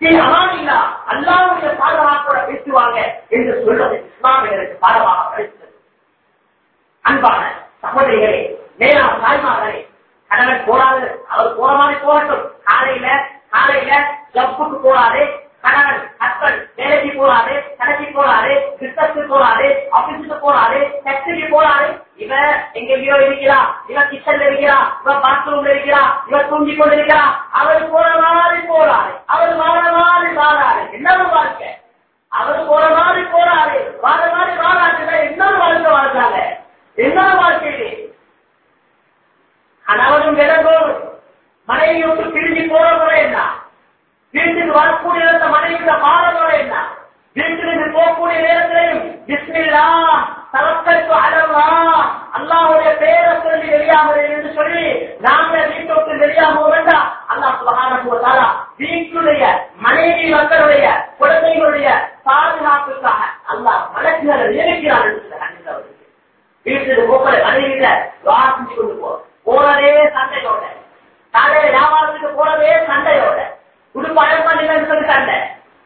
அல்லாவுடைய பாதுகாப்போட பேசுவாங்க என்று சொல்றது இஸ்லாமியர்களுக்கு பாதுகாப்பு படித்தது அன்பான சகோதரிகளே மேலாம் தாய்மார்களே கணவன் போறாது அவர் போற மாதிரி போகட்டும். காலையில காலையில ஜப்புக்கு போறாரு கணவன் ஹஸ்பண்ட் வேலைக்கு போறாரு கடைக்கு போறாரு பிசினஸ்க்கு போறாரு ஆபீஸுக்கு போறாரு ஃபேக்டரிக்கு போறாரு இவ எங்கெங்கயோ இருக்கிறா இவ கிச்சன்ல இருக்கிறா இவ பாத்ரூம்ல இருக்கிறா இவ தூங்கி கொண்டிருக்கிறா அவர் போற மாதிரி போறாரு அவர் வாழ மாதிரி வாழாரு என்ன வாழ்க்கை? அவர் போற மாதிரி போறாரு வாழ மாதிரி வாழாரு இன்னொரு வாழ்க்கை வாழ்றாங்க என்ன வாழ்க்கையிலே கணவனும் விலகும் மனைவி விட்டு பிரிஞ்சு போற முறை என்ன? வீட்டுக்கு வரக்கூடிய அந்த மனைவியோட பாடலோட என்ன வீட்டிலிருந்து போகக்கூடிய நேரத்திலையும் பிஸ்மில்லா தவக்கத்து அலவா அல்லாவுடைய பேரை சொல்லி வெளியாகுது என்று சொல்லி நாங்க வீட்டுக்கு வெளியாக வேண்டாம். அல்லாஹ் சுபகான வீட்டுடைய மனைவி மக்களுடைய குழந்தைகளுடைய பாதுகாப்புக்காக அல்லாஹ் மலக்குகளை நியமிக்கிறார் என்று சொல்ல வீட்டுக்கு மனைவியில வாசிச்சு கொண்டு போ. போறதே சண்டையோட. காலையில வியாபாரத்துக்கு போறதே சண்டையோட. குடும்ப அயல்பாடுகள் சொல்லி சண்டை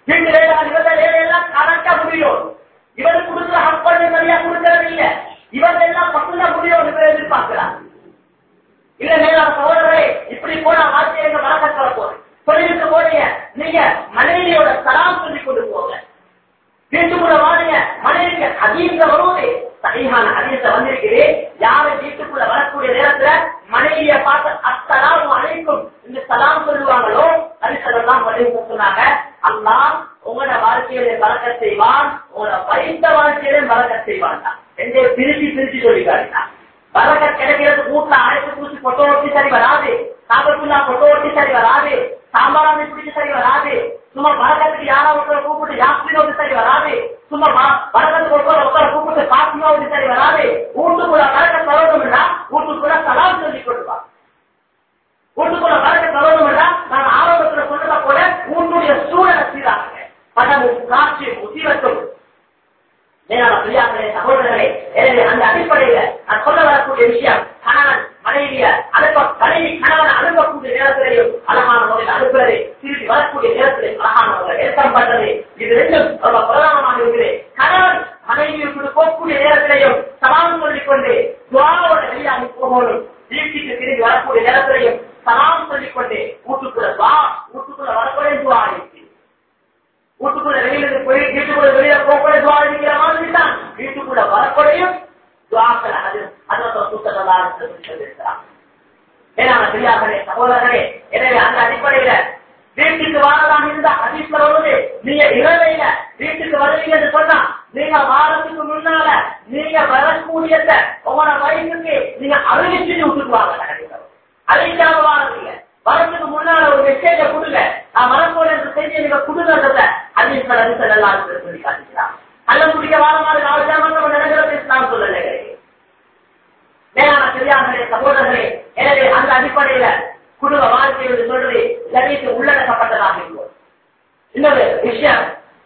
வீட்டு வேலை இவங்க வேலையெல்லாம் கணக்கா முடியும். இவருக்கு கொடுக்குற ஹஸ்பண்ட் சரியா கொடுக்கறது இல்ல. இவங்க எல்லாம் பக்குதா முடியும் இவர் எதிர்பார்க்கிறார் இல்ல மேலான சகோதரரே இப்படி போனா வாழ்க்கை எங்க வழக்கத்துல போகுது. சொல்லிட்டு போறீங்க நீங்க மனைவியோட சலாம் சொல்லி கொண்டு போங்க. வீட்டுக்குள்ள வாருங்க. மனைவிக்கு அதீத வருவது சரியான அதீத வந்திருக்கிறேன் யாரை வீட்டுக்குள்ள வரக்கூடிய நேரத்துல மனைவிய பார்த்து அத்தலாம் அழைக்கும் இந்த சலாம் சொல்லுவாங்களோ? அரிசலாம் வலிந்து சொன்னாங்க. அல்லா உங்களோட வாழ்க்கையிலே பறக்க செய்வான். உங்களோட வைத்த வாழ்க்கையிலே பறக்க செய்வான். ரெண்டே பிரிச்சு பிரிச்சு சொல்லிக்காருங்க பறக்க கிடைக்கிறது வீட்டுல அழைத்து பூச்சி பொட்டோ ஒட்டி சரி வராது. சாப்பிட்டுள்ளா பொட்டோ ஒட்டி சரி வராது. சாம்பாராமி பிடிச்சி சரி வராது. சும்மா வரகத்துக்கு யாரா ஒருத்தரை கூப்பிட்டு யாத்திரை ஒன்று சரி வராது. சும்மா வரகத்துக்கு ஒருத்தர் ஒருத்தரை கூப்பிட்டு பாத்திமா ஒன்று சரி வராது. வீட்டுக்குள்ள வரக தரணும் இல்ல. வீட்டுக்குள்ள சலாம் சொல்லி கொடுப்பா வீட்டுக்குள்ள வரக தரணும் நான் ஆரோக்கியத்துல சொல்றத போல உன்னுடைய சூழலை சீராக படமும் காட்சி முசீவத்தும். மேலான பிரியாங்களே சகோதரர்களே எனவே அந்த அடிப்படையில நான் சொல்ல வரக்கூடிய விஷயம் கணவன் மனைவிய அனுப்ப மனைவி கணவன் அனுப்பக்கூடிய நேரத்திலேயும் அழகான முறையில் அனுப்புறது திருப்பி வரக்கூடிய நேரத்திலே அழகான முறையில் ஏற்றம் பண்றது. இது ரெண்டும் ரொம்ப பிரதானமாக இருக்குது. கணவன் மனைவிக்கு போகக்கூடிய நேரத்திலேயும் சலாம் சொல்லிக் கொண்டு துவாவோட வெளியாகி போகணும். வீட்டுக்கு திரும்பி வரக்கூடிய நேரத்திலேயும் சலாம் சொல்லிக் கொண்டு வீட்டுக்குள்ள வா வீட்டுக்குள்ள வரக்கூடிய துவா இருக்கு வீட்டுக்குள்ள வெளியில போய் வீட்டுக்குள்ள வெளியில போகக்கூடிய துவா இருக்கிற மாதிரி தான் வீட்டுக்குள்ள வரக்கூடியும் துவாக்கள் பெரியார்களே சகோதரர்களே எனவே அந்த அடிப்படையில வீட்டுக்கு வாழலாம் இருந்தா அதிக வருவது நீங்க இரவையில வீட்டுக்கு வருவீங்கன்னு சொன்னா நீங்க வாரத்துக்கு முன்னால நீங்க வரக்கூடியத உங்களோட வயசுக்கு நீங்க அறிவிச்சு விட்டுட்டு அறிவிக்காம வாரதில்லை வரத்துக்கு முன்னால ஒரு மெசேஜ கொடுங்க. நான் வரப்போற செய்தியை நீங்க கொடுங்கறத அதிசல் அதிசல் எல்லாம் சொல்லி காட்டிக்கலாம் அல்ல முடிக்க வார மாதிரி நாலு ஜாமம் நடக்கிறது இஸ்லாம் சொல்லலை. மேலான பெரியார்களே சகோதரர்களே எனவே அந்த அடிப்படையில குடும்ப வாழ்க்கை என்று சொல்றது லலித்து உள்ளடக்கப்பட்டதாக இருக்கும். இன்னொரு விஷயம்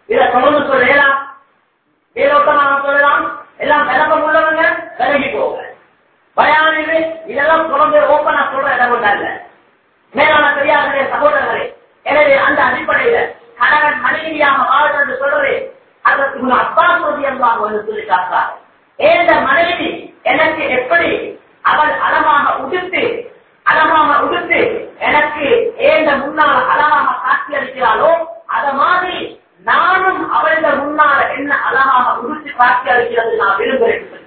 இதை தொடர்ந்து சொல்லலாம். வேலோட்டமாக சொல்லலாம். எல்லாம் விளக்கம் உள்ளவங்க விலகி போங்க. பயானிலே இதெல்லாம் தொடர்ந்து ஓப்பனா சொல்ற இடம் இல்ல. மேலான பெரியார்களே சகோதரர்களே எனவே அந்த அடிப்படையில கணவன் மனைவியாக வாழ்றது சொல்றது அதற்கு அப்பா சொல்லி என்பாங்க சொல்லி காட்டார் ஏந்த மனைவி எனக்கு எப்படி அவள் அழகாக உடுத்து அழகாக உடுத்து எனக்கு ஏந்த முன்னால் அழகாக காட்சி அளிக்கிறாளோ அத மாதிரி நானும் அவள முன்னால என்ன அழகாக உடுத்தி காட்சி அளிக்கிறது நான் விரும்புகிறேன் சொல்லி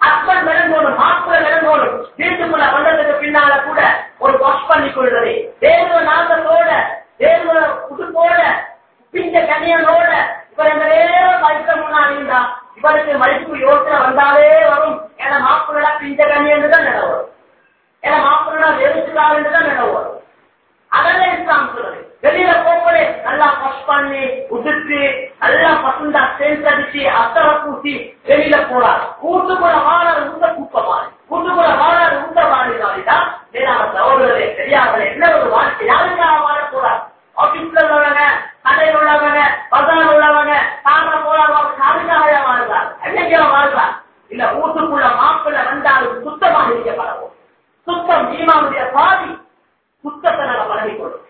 அப்பன் விளங்கோடும் மாப்பிள்ள விளங்கோடும் வீட்டுக்குள்ள வந்ததுக்கு பின்னால கூட ஒரு வாஷ் பண்ணி கொள்வது வேறு நாகத்தோட வேறு உடுப்போட பிஞ்ச கனியனோட இவர் இந்த நேரம் முன்னாடி இவருக்கு மதிப்பு யோசனை வந்தாலே வரும். என மாப்பிள்ளா பிஞ்ச கனியன்னு தான் நினைவு வரும். மாப்பிள்ளா வெறுத்துக்காருன்னு என்றுதான் நிலவரும் வரும். அதெல்லாம் இஸ்லாம் சொல்லுது. வெளியில போகலே நல்லா பஷ் பண்ணி உதிர்த்து நல்லா பசுந்தா சேர்ந்து அடிச்சு அத்தரை பூசி வெளியில போறார். கூட்டுக்குள்ள வாழாரு உந்த கூப்பமாறு கூட்டுக்குள்ள வாழாரு உந்த வாழ்ந்தாலிதான் வேளாண் சகோதரர்களே பெரியார்களே என்ன ஒரு வாழ்க்கை? யாருக்காக வாழ போறார்? ஆபீஸ்ல உள்ளவங்க கடையில் உள்ளவங்க பசார் உள்ளவங்க காரண போறாங்க யாருக்காக வாழ்வார் என்னைக்கா வாழ்வார். இல்ல வீட்டுக்குள்ள மாப்பிள்ள வந்தாலும் சுத்தமாக இருக்கப்படவும் சுத்தம் ஈமாவுடைய பாதி சுத்தத்தை நாங்க பழகிக் கொள்ளும்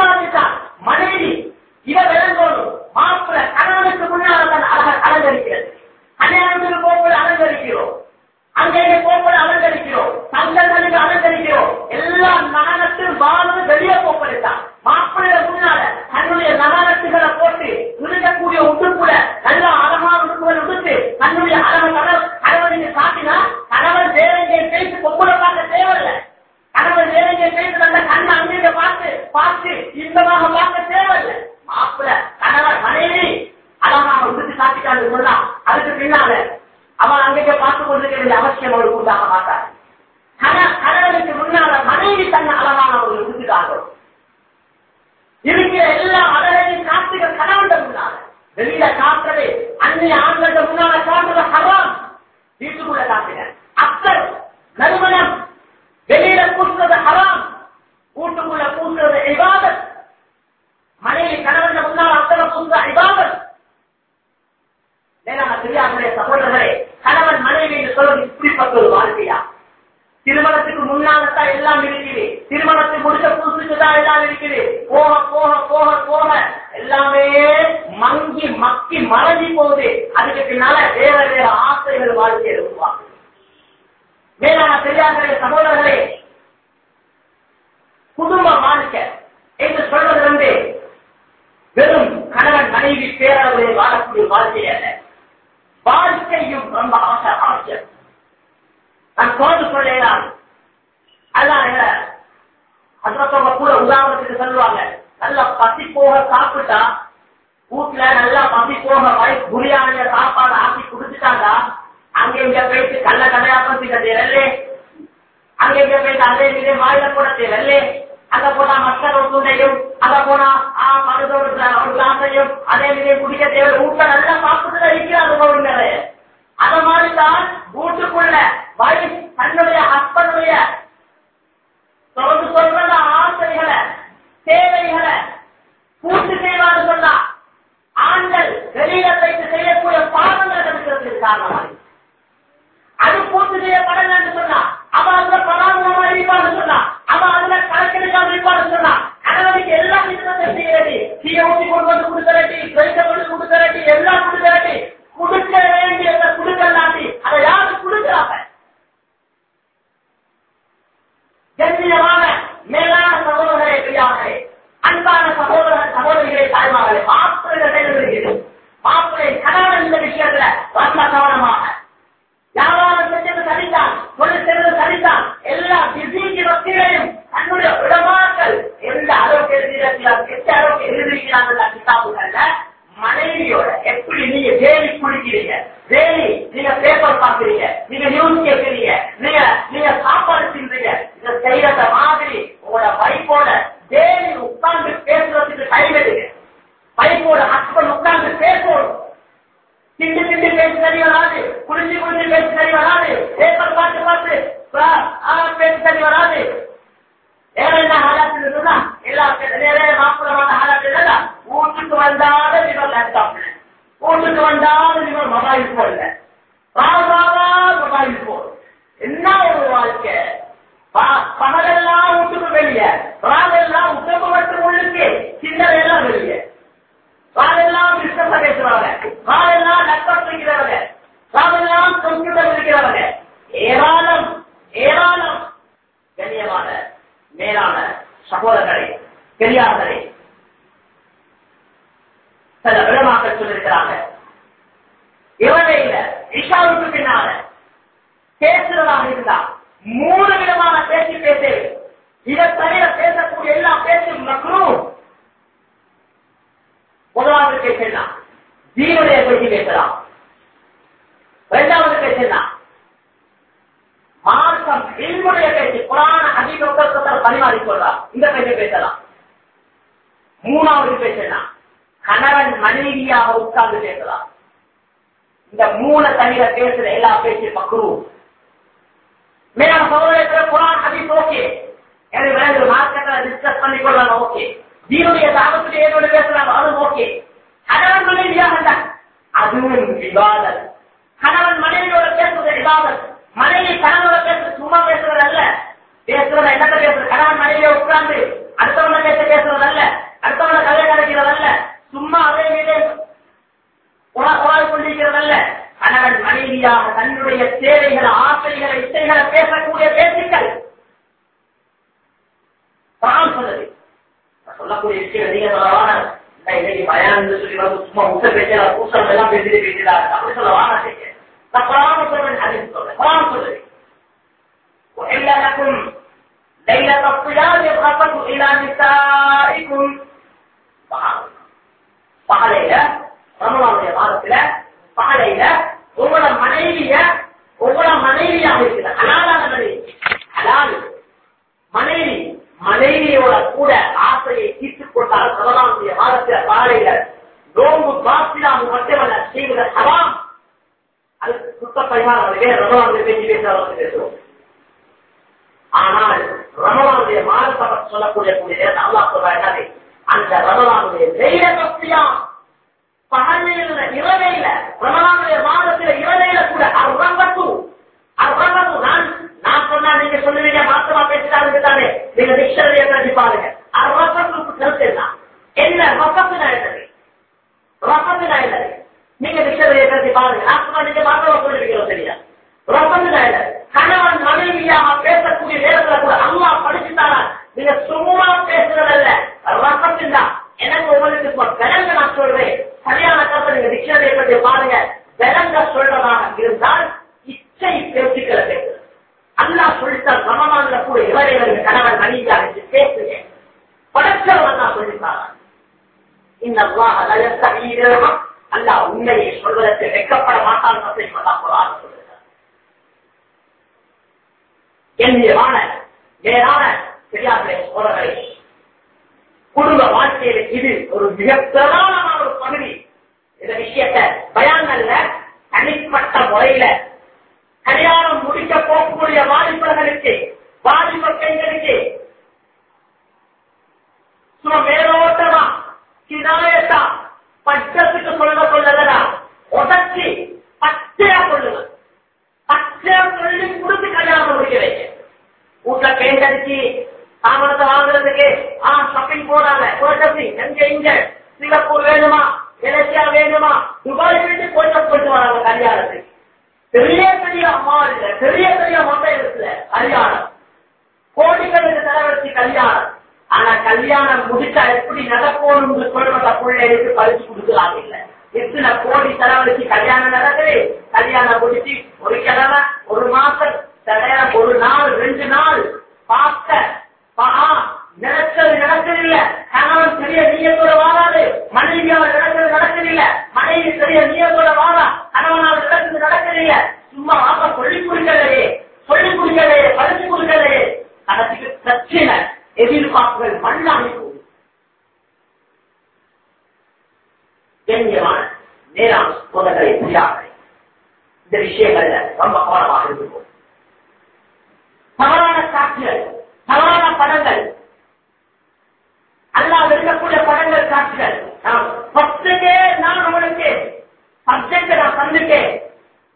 மாதிரி தான் மனைவி இவ விளங்கணும் மாப்பிள்ள கணவனுக்கு முன்னால் தான் அழக அலங்கரிக்கிறது கல்யாணத்துக்கு போகும்போது அலங்கரி அங்கே போப்பட அலங்கரிக்கிறோம் தங்கங்களுக்கு அலங்கரிக்கிறோம் எல்லா நகனத்தில் வாழ்ந்து வெளியே போப்படுத்தான் மாப்பிள்ளைய முன்னால தன்னுடைய நகனத்துகளை போட்டு உடுக்கக்கூடிய உடுப்புல நல்ல அழகான உடுப்புகள் உடுத்து தன்னுடைய அழகு கணவன் கணவனுக்கு காட்டினா கணவன் வேற எங்கேயும் பேசி பொம்பளை பார்க்க தேவையில்லை கணவன் வேற எங்கேயும் பேசி வந்த கண்ணை அங்கே பார்த்து பார்த்து இன்பமாக பார்க்க தேவையில்லை மாப்பிள்ளை கணவன் மனைவி அழகாக உடுத்து காட்டிட்டாங்க சொன்னா அதுக்கு பின்னால அவன் அங்கே பார்த்து கொண்டிருக்க வேண்டிய அவசியம் அவருக்கு உண்டாக மாட்டார் கண- கணவனுக்கு முன்னால மனைவி தன்னை அழகான ஒரு உடுத்துட்டாங்க இருக்கிற எல்லா அழகையும் காட்டுகிற கணவன் முன்னால வெளியில காட்டுறது அந்நிய ஆண்கள் முன்னால காட்டுறது ஹராம் வீட்டுக்குள்ள காட்டுங்க அத்தர் நறுமணம் வெளியில பூசுறது ஹராம் வீட்டுக்குள்ள பூசுறது இபாதத் மனைவி கணவன் முன்னால் அத்தனை பூசுற இபாதத் மேலான பெரியார்களே சகோதரர்களே கணவன் மனைவி என்று சொல்வது இப்படிப்பட்ட ஒரு வாழ்க்கையா திருமணத்துக்கு முன்னால்தான் எல்லாம் இருக்குது திருமணத்தை முடிச்ச புதுசுக்கு தான் எல்லாம் இருக்குது போக போக போக போக எல்லாமே மங்கி மக்கி மறைஞ்சி போகுது அதுக்கு பின்னால வேற வேற ஆசைகள் வாழ்க்கையில் உருவாகுது மேலான பெரியார்களே சகோதரர்களே குடும்ப வாழ்க்கை என்று சொல்வது வந்து வெறும் கணவன் மனைவி பேரளவில் வாழக்கூடிய வாழ்க்கை அல்ல. வாழ்க்கையும் ரொம்ப ஆசை அவசியம் நான் தோன்று சொல்லேதான் அதான் அதுக்கப்புறம் கூட உதாரணத்துக்கு சொல்லுவாங்க நல்லா பசி போக சாப்பிட்டா வீட்டுல நல்லா பசி போக வரை புரியாத சாப்பாடு ஆக்கி குடிச்சுட்டாங்க. அங்க இங்க போயிட்டு கள்ள கல்யாணம் தேவையில்லை. அங்க இங்க போயிட்டு அதே இதே வாயில கூட தேவையில்லை. அங்க போனா மக்கள் ஒரு துண்டையும் அங்க போனா ஆ ஒரு அதே இதே குடிக்க தேவை. வீட்டுல நல்லா சாப்பிட்டு இருக்கிறார் கவுண்டரு அத மாதிரிதான் வீட்டுக்குள்ள வயசு தன்னுடைய ஹஸ்பண்டுடைய தொடர்ந்து சொல்ற ஆசைகளை தேவைகளை பூர்த்தி செய்வான்னு சொன்னா ஆண்கள் வெளியில வைத்து செய்யக்கூடிய பாவங்கள் இருக்கிறது காரணமாக அது பூர்த்தி செய்யப்படல என்று சொன்னா அவ அதுல பராமரமா இருப்பான்னு சொன்னா அவ அதுல கணக்கெடுக்காம இருப்பான்னு சொன்னா கணவனுக்கு எல்லா இருக்கிறத செய்யறது. தீய ஊட்டி கொண்டு வந்து கொடுக்கறட்டி கிரைத்த கொண்டு கொடுக்கறட்டி எல்லாம் கொடுக்கறட்டி கொடுக்க வேண்டியதை கொடுக்கலாட்டி அதை யாரு கொடுக்கிறாங்க? கண்ணியமான மேலான சகோதரர்களே பெரியார்களே அன்பான சகோதரர் சகோதரிகளே தாய்மார்களே மாப்பிள்ளை இருக்கிறது மாப்பிள்ளை கணவன் இந்த விஷயத்துல ரொம்ப கவனமாக வியாபாரம் செஞ்சது சரிதான் தொழில் செய்வது சரிதான். எல்லா பிஸிக்கு மத்தியிலையும் தன்னுடைய உடமாக்கள் எந்த அளவுக்கு எழுதியிருக்கிறார் எந்த அளவுக்கு எழுதியிருக்கிறாங்க கிதாபுகள்ல மனைவியோட எப்படி நீங்க டெய்லி குடிக்கிறீங்க டெய்லி நீங்க பேப்பர் பாக்குறீங்க நீங்க நியூஸ் கேட்கறீங்க நீங்க நீங்க சாப்பாடு தின்றீங்க இதை செய்யறத மாதிரி உங்களோட வைஃபோட டெய்லி உட்கார்ந்து பேசுறதுக்கு டைம் எடுங்க. வைஃபோட ஹஸ்பண்ட் உட்கார்ந்து பேசணும் திண்டு திண்டு பேசி சரி வராது குளிச்சு குளிச்சு பேசி சரி வராது பேப்பர் பார்த்து பார்த்து பா- ஆ, பேசி சரி வராது. வேற என்ன ஹாலாத்து சொன்னா எல்லா வேற மாப்பிளமான ஹாலாத்து இல்ல வீட்டுக்கு வந்தாலும் இவர் லேப்டாப் வீட்டுக்கு வந்தாலும் இவர் மொபைல் போன்ல ராவாவா மொபைல் போன் என்ன ஒரு வாழ்க்கை? ப- பகலெல்லாம் வீட்டுக்கு வெளியே ராவெல்லாம் உடம்பு மற்றும் உள்ளுக்கு சின்னதெல்லாம் வெளியே. ராவெல்லாம் பிசினஸ் பேசுறவங்க ராவெல்லாம் லேப்டாப் இருக்கிறவங்க. ராவெல்லாம் கம்ப்யூட்டர் இருக்கிறவங்க. ஏராளம் ஏராளம் கண்ணியமான மேலான சகோதரர்களே பெரியார்களே. சில விடமாக்கள் சொல்லியிருக்கிறாங்க. இவரையில இஷாவுக்கு பின்னால பேசுறதாக இருந்தா மூணு விதமான பேச்சு பேசு. இதை தவிர பேசக்கூடிய எல்லா பேச்சும் மக்களும் முதலாவது பேசலாம் தீனுடைய பற்றி பேசலாம் இரண்டாவது பேசலாம் மார்க்கம் இல்முடைய பேச்சு புராண அதிகத்தில் பரிமாறி சொல்றார். இந்த பேச்சை பேசலாம். மூணாவது பேசலாம் கணவன் மனைவியாக உட்கார்ந்து பேசலாம். இந்த மூணு தவிர பேசுற எல்லா பேச்சு மக்களும் மேலும் சோதனை குரான் ஹதீஸ் ஓகே. எனக்கு வேறு மார்க்கெட்டில் டிஸ்கஸ் பண்ணி கொள்ளலாம் ஓகே. தீனுடைய தாபத்துக்கு ஏதோடு பேசுறாங்க அதுவும் ஓகே. கணவன் மனைவியாக இருந்தா அதுவும் விவாதம் கணவன் மனைவியோட பேசுறது விவாதம் மனைவி கணவனோட பேசுறது சும்மா பேசுறது அல்ல. பேசுறது என்னத்த பேசுறது கணவன் மனைவியை உட்கார்ந்து அடுத்தவன பேச பேசுறது அல்ல. அடுத்தவன கதை கதைக்கிறது அல்ல. சும்மா அதே மீது உணவு கொண்டிருக்கிறது அல்ல. கணவன் மனைவியாக தன்னுடைய தேவைகள் ஆசைகளை இசைகளை பேசக்கூடிய பேச்சுக்கள். குரான் சொல்லுது நான் சொல்லக்கூடிய விஷயம் நீங்க சொல்லவான இன்னைக்கு பயான் சொல்லி வந்து சும்மா முட்டை பேசுறா பூசம் எல்லாம் பேசிட்டு பேசுறா அப்படி சொல்ல வாங்க நான் குரான் சொல்றேன் அது சொல்றேன் குரான் சொல்லுது وإلا لكم ليلة الصيام الرفث إلى نسائكم பகலையில ரமலானுடைய மாதத்துல பகலையில உங்களோட மனைவிய உங்களோட மனைவியாக இருக்குது ஹலாலான மனைவி ஹலால் மனைவி மனைவியோட கூட ஆசையை தீர்த்துக் கொண்டால் ரமலானுடைய மாதத்துல பாறையில நோம்பு பாத்திராமு மட்டுமல்ல செய்வத சவாம் அது சுத்த பரிமாணம் வேற ரமலானுடைய பேச்சு பேசுறவங்க பேசுவோம் ஆனால் ரமலானுடைய மாதத்தை சொல்லக்கூடிய கூடிய நேரத்தை அல்லாஹ் சொல்றாங்க அந்த ரமலானுடைய நெய்ய சக்தியா பகலில் இரவையில ரமலானுடைய மாதத்துல இரவையில கூட அவ்வங்கத்து அவ்வங்கத்து நான் நான் சொன்னா நீங்க சொல்லுவீங்க மாத்தமா பேசிட்டாங்க தானே. நீங்க டிக்ஷனரி என்ன பாருங்க. ரசத்துக்கு கருத்து என்ன என்ன ரசத்துனா என்னது ரசத்துனா என்னது நீங்க டிக்ஷனரி என்ன பாருங்க. நான் சொன்னா நீங்க மாத்தமா சொல்லிருக்கீங்க சரியா ரசத்துனா என்னது கணவன் மனைவியாக பேசக்கூடிய நேரத்துல கூட அம்மா படிச்சுட்டாரா நீங்க சும்மா பேசுறதல்ல. ரசம் தான். எனக்கு உங்களுக்கு இப்ப விலங்க நான் சொல்றேன். சரியான கருத்தை நீங்க டிக்ஷனரி பற்றி பாருங்க. விலங்க சொல்றதாக இருந்தால் இச்சை பேச்சுக்களை பேசுறது அல்லா சொல்லிட்டார் ரமமான்ல கூட இவரை கணவன் மனைவியாக வச்சு பேசுங்க படைச்சவன் தான் சொல்லிட்டாரா இந்த அல்லா உண்மையை சொல்வதற்கு வெக்கப்பட மாட்டான் சொல்லுகிறார். எண்ணியமான மேலான பெரியார்களே சோழர்களே குடும்ப வாழ்க்கையில இது ஒரு மிக பிரதானமான ஒரு பகுதி. இந்த விஷயத்தை அல்ல தனிப்பட்ட முறையில கல்யாணம் முடிக்க போகக்கூடிய வாலிபர்களுக்கு வாலிப பெண்களுக்கு சும்மா மேலோட்டமா கிதாயத்தா பட்டத்துக்கு சொல்ல சொல்லதா உடச்சி பச்சையா சொல்லுங்க. பச்சையா சொல்லி கொடுத்து கல்யாணம் முடிக்க வைக்க வீட்டுல பெயிண்ட் அடிச்சு தாமரத்தை வாங்குறதுக்கு ஆ ஷாப்பிங் போறாங்க போட்டப்பி எங்க இங்க? சிங்கப்பூர் வேணுமா? மலேசியா வேணுமா? துபாய் போயிட்டு போயிட்டு போயிட்டு வராங்க கல்யாணத்துக்கு. பெரிய பெரிய அம்மா இல்ல பெரிய பெரிய மொட்டை இருக்குல்ல கல்யாணம். கோடிகளுக்கு செலவழிச்சு கல்யாணம். ஆனா கல்யாணம் முடிச்சா எப்படி நடக்கணும்னு சொல்றத பிள்ளைகளுக்கு பறிச்சு கொடுக்கலாம் இல்ல. எத்தனை கோடி செலவழிச்சு கல்யாணம் நடக்குது? கல்யாணம் முடிச்சு ஒரு கிழமை ஒரு மாசம் ஒரு நாள் ரெண்டு நாள். பார்க்க நடக்கிறது நடக்கவில்லை. கணவன் பெரிய நீயத்தோட மனைவி மனைவியால் நடக்கிறது நடக்கவில்லை. மனைவி பெரிய நீயத்தோட வாரா. கணவனால் நடக்கிறது நடக்கவில்லை. சும்மா வாப்பா சொல்லி கொடுக்கலையே. சொல்லி கொடுக்கலையே படிச்சு கொடுக்கலையே. கடைசிக்கு பிரச்சனை. எதிர்பார்ப்புகள் மண்ணாகி போகுது. கண்ணியமான நேரான சோதனை புரியாமல் இந்த விஷயங்கள்ல ரொம்ப கவனமாக இருக்கும் தவறான காட்சிகள் தவறான படங்கள் அல்லா இருக்கக்கூடிய படங்கள் காட்சிகள். நான் நான் உங்களுக்கு சப்ஜெக்ட் நான் சந்திக்கேன்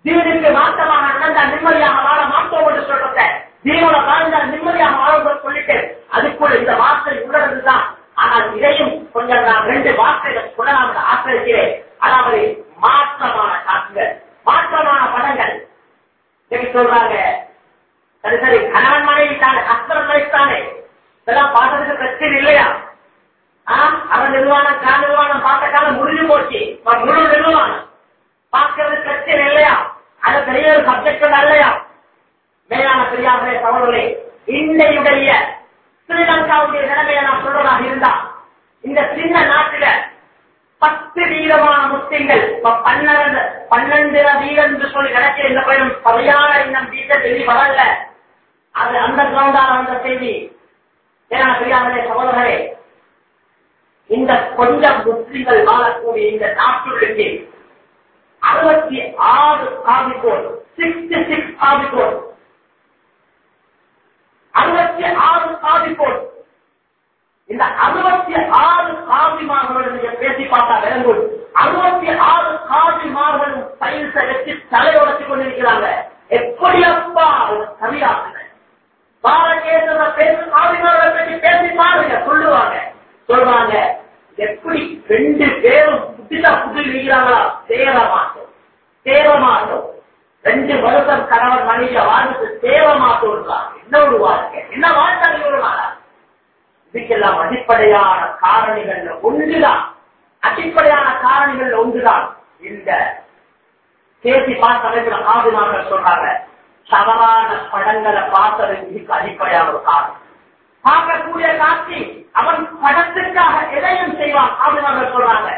தீனுக்கு மாற்றமாக நடந்தா நிம்மதியாக வாழ மாட்டோம் என்று சொல்றேன் தீனோட வாழ்ந்தா நிம்மதியாக வாழும் சொல்லிட்டு அதுக்குள்ள இந்த வார்த்தை உள்ளதுதான் ஆனால் இதையும் கொஞ்சம் நான் ரெண்டு வார்த்தைகள் சொல்லலாம் என்று ஆசிரியக்கிறேன் அதாவது மாற்றமான காட்சிகள் மாற்றமான படங்கள். எப்படி சொல்றாங்க? சரி சரி. கணவன் மனைவி தானே அஸ்தரம் லைஃப் தானே? இதெல்லாம் பார்த்ததுக்கு பிரச்சனை இல்லையா? அவன் நிர்வாணம் கால நிர்வாணம் பார்த்த காலம் முடிஞ்சு போச்சு. முழு நிர்வாணம். பார்க்கறது பிரச்சனை இல்லையா? அது பெரிய ஒரு சப்ஜெக்ட் இல்லையா? மேலான பெரியார்களே தவறுகளே இன்றையுடைய ஸ்ரீலங்காவுடைய நிலைமையை நான் சொல்றதாக இருந்தா இந்த சின்ன நாட்டில பத்து வீதமான முஸ்லிம்கள் பன்னெண்டு பன்னெண்டு வீதம் என்று சொல்லி கிடைக்கிற இந்த பயணம் சரியான இன்னும் வீட்டை செய்தி வரல. அது அந்த கிரவுண்டான வந்த செய்தி. ஏன்னா பெரியார்களே சகோதரரே இந்த கொஞ்சம் முஸ்லிம்கள் வாழக்கூடிய இந்த நாட்டுக்கு அறுபத்தி ஆறு காபிகோள் சிக்ஸ்டி சிக்ஸ் காபிகோள் அறுபத்தி ஆறு காபிகோள் இந்த அறுபத்தி ஆறு காவிமார்கள் நீங்க பேசி பார்த்தா விளங்கும். அறுபத்தி ஆறு சாதிமார்களும் பயிர்ச வச்சு தலையுடைச்சு கொண்டிருக்கிறாங்க. எப்படி அப்பா? கவியாக்குங்க பாரகேசர பேசு காவிமார்களை பற்றி பேசி பாருங்க சொல்லுவாங்க. சொல்றாங்க. எப்படி ரெண்டு பேரும் புத்திசா புது இருக்கிறாங்களா சேர மாட்டோம் தேவ மாட்டோம் ரெண்டு வருஷம் கணவர் மனித வாழ்ந்து தேவ மாட்டோம் என்ன ஒரு வாழ்க்கை? என்ன வாழ்க்கை சொல்லுவாங்க இதுக்கெல்லாம் அடிப்படையான காரணிகள்ல ஒன்றுதான். அடிப்படையான காரணிகள்ல ஒன்றுதான். இந்த பேசி பார்த்த அமைப்புல ஆதிமார்கள் சொல்றாங்க தவறான படங்களை பார்த்தது இதுக்கு அடிப்படையான ஒரு காரணம். பார்க்கக்கூடிய காட்சி அவன் படத்துக்காக எதையும் செய்வான் ஆதிமார்கள் சொல்றாங்க.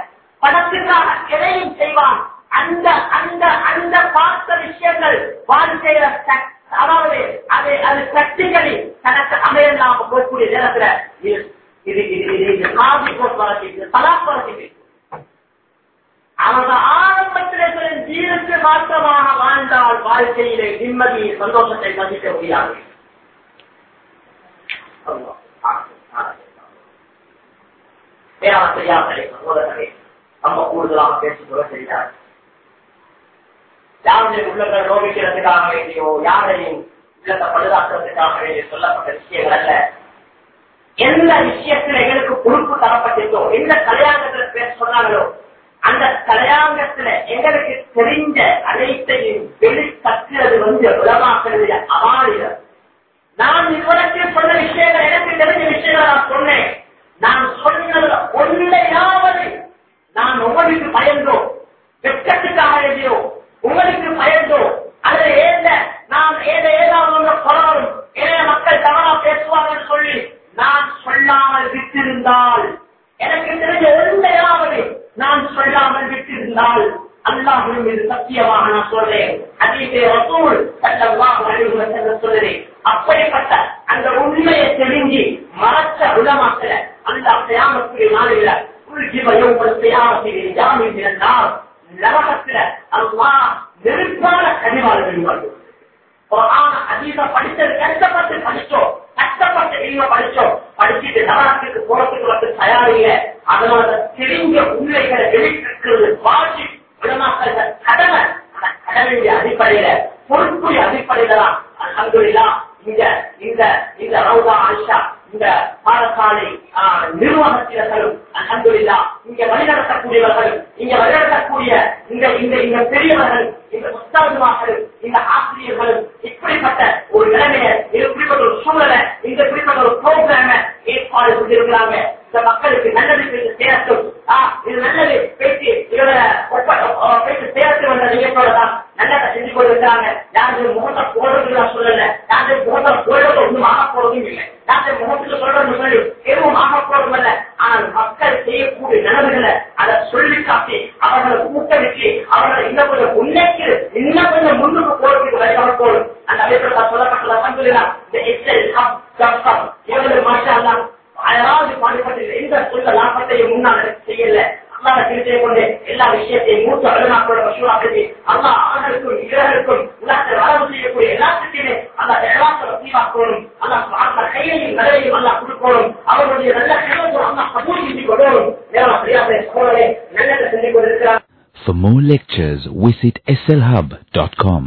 படத்துக்காக எதையும் செய்வான். அந்த அந்த அந்த பார்த்த விஷயங்கள் வாழ்க்கையில அதாவது அது அது சக்திகளை தனக்கு அமையலாம போகக்கூடிய நேரத்துல இது இது இது இது காதி அவங்க ஆரம்பத்திலே ஜீனுக்கு மாற்றமாக வாழ்ந்தால் வாழ்க்கையிலே நிம்மதியை சந்தோஷத்தை மதிக்க முடியாது. பேராசிரியார்களே நம்ம கூடுதலாக பேசிக்கொள்ள தெரியாது யாருடைய நோவிக்கிறதுக்காக வேண்டியோ யாரையும் பழுதாக்குறதுக்காக வேண்டிய சொல்லப்பட்ட விஷயங்கள் அல்ல. எந்த விஷயத்துல எங்களுக்கு பொறுப்பு தரப்பட்டிருக்கோ எந்த கல்யாணத்துல பேச சொன்னாங்களோ அந்த கல்யாணத்துல எங்களுக்கு தெரிஞ்ச அனைத்தையும் வெளி கட்டுறது வந்து உலமாக்குறது அவாலியம் நான் இதுவரைக்கும் சொன்ன விஷயங்கள் எனக்கு தெரிஞ்ச விஷயங்கள் நான் சொன்னேன். நான் சொன்னது ஒன்றையாவது நான் உங்களுக்கு பயந்தோ வெட்கத்துக்காக எழுதியோ உங்களுக்கு பயந்தோ அல்லது ஏந்த நான் ஏத ஏதாவது ஒன்று சொல்லணும் ஏழை மக்கள் தவறா பேசுவாங்கன்னு சொல்லி நான் சொல்லாமல் விட்டிருந்தால் எனக்கு தெரிஞ்ச ஒன்றையாவது நான் சொல்லாமல் விட்டிருந்தால் அல்லாஹின் மீது சத்தியமாக நான் சொல்றேன். அதீதே ரசூல் ஸல்லல்லாஹு அலைஹி வஸல்லம் சொல்றேன் அப்படிப்பட்ட அந்த உண்மையை தெரிஞ்சு மறைச்ச உலமாக்கல அல்லாஹ் கியாமத்துடைய நாளில உள்ஜிப யௌமல் கியாமத்தில் ஜாமி மினன்னார். நரகத்துல அல்லாஹ் நெருப்பான கனிவாளர்கள் வருவார்கள் குரான அதீத படிச்சது கஷ்டப்பட்டு படிச்சோம் கஷ்டப்பட்டு நீங்க படிச்சோம் படிச்சுட்டு நகரத்துக்கு போறதுக்கு வந்து தயாரில்லை. அதனால தெரிஞ்ச உண்மைகளை வெளியிட்டிருக்கிறது வாசி விடமாக்கள் கடமை. அந்த கடமையுடைய அடிப்படையில பொறுப்புடைய அடிப்படையில தான் இந்த இந்த இந்த ரவுதா ஆயிஷா இந்த பாடசாலை ஆஹ், நிர்வாகத்தினர்களும் அல்ஹம்துலில்லாஹ் இங்க வழிநடத்தக்கூடியவர்கள் இங்க வழிநடத்தக்கூடிய இந்த இந்த இந்த பெரியவர்கள் இந்த புத்தகமார்கள் இந்த ஆசிரியர்களும் இப்படிப்பட்ட ஒரு நிலைமையை இப்படிப்பட்ட ஒரு சூழலை இந்த இப்படிப்பட்ட ஒரு ப்ரோக்ராம ஏற்பாடு செஞ்சிருக்கிறாங்க இந்த மக்களுக்கு நல்லது பேசி சேரட்டும். இது நல்லது. பேசி இதோட ஒப்ப- அஹ் பேசி சேரத்து வந்த நிகழ்ச்சியோடதான் நல்லதை செஞ்சு கொண்டிருக்காங்க யாரும் முகத்தை போடுறது நான் சொல்லல. யாரும் முகத்தை போடுறது ஒன்றும் ஆக போறதும் இல்லை. யாரும் முகத்துக்கு சொல்றது சொல்லி எதுவும் ஆக போறதும் இல்லை. ஆனால் மக்கள் செய்யக்கூடிய நிலவுகளை அதை சொல்லி காட்டி அவர்களை ஊக்குவிச்சு அவர்களை இன்னும் கொஞ்சம் முன்னேற்றி இன்னும் கொஞ்சம் முன்னுக்கு போறதுக்கு வழிகாட்ட போடும் அந்த அமைப்பில் சொல்லப்பட்டதான் சொல்லலாம் இந்த எச்சல் கப் கப் இவர்கள் மாஷா அல்லாஹ் அதாவது பாடுபட்டு எந்த சொல்ல லாபத்தையும் முன்னால் செய்யல. அல்லாத திருச்சியை கொண்டு எல்லா விஷயத்தையும் மூத்த வலுநாட்டோட மசூரா பேசி அல்லா ஆண்களுக்கும் இளைஞர்களுக்கும் உலகத்தில் வரவு செய்யக்கூடிய எல்லாத்துக்குமே அந்த எல்லாத்த வசீவாக்கணும் அல்லா அந்த கையையும் நிலையையும் அல்லா கொடுக்கணும். அவர்களுடைய நல்ல கையொன்று அல்லா கபூல் செஞ்சு கொள்ளணும். நேரம் சரியாக சோழரை நல்லதை செஞ்சு கொண்டிருக்கிறார். For more lectures, visit slhub.com.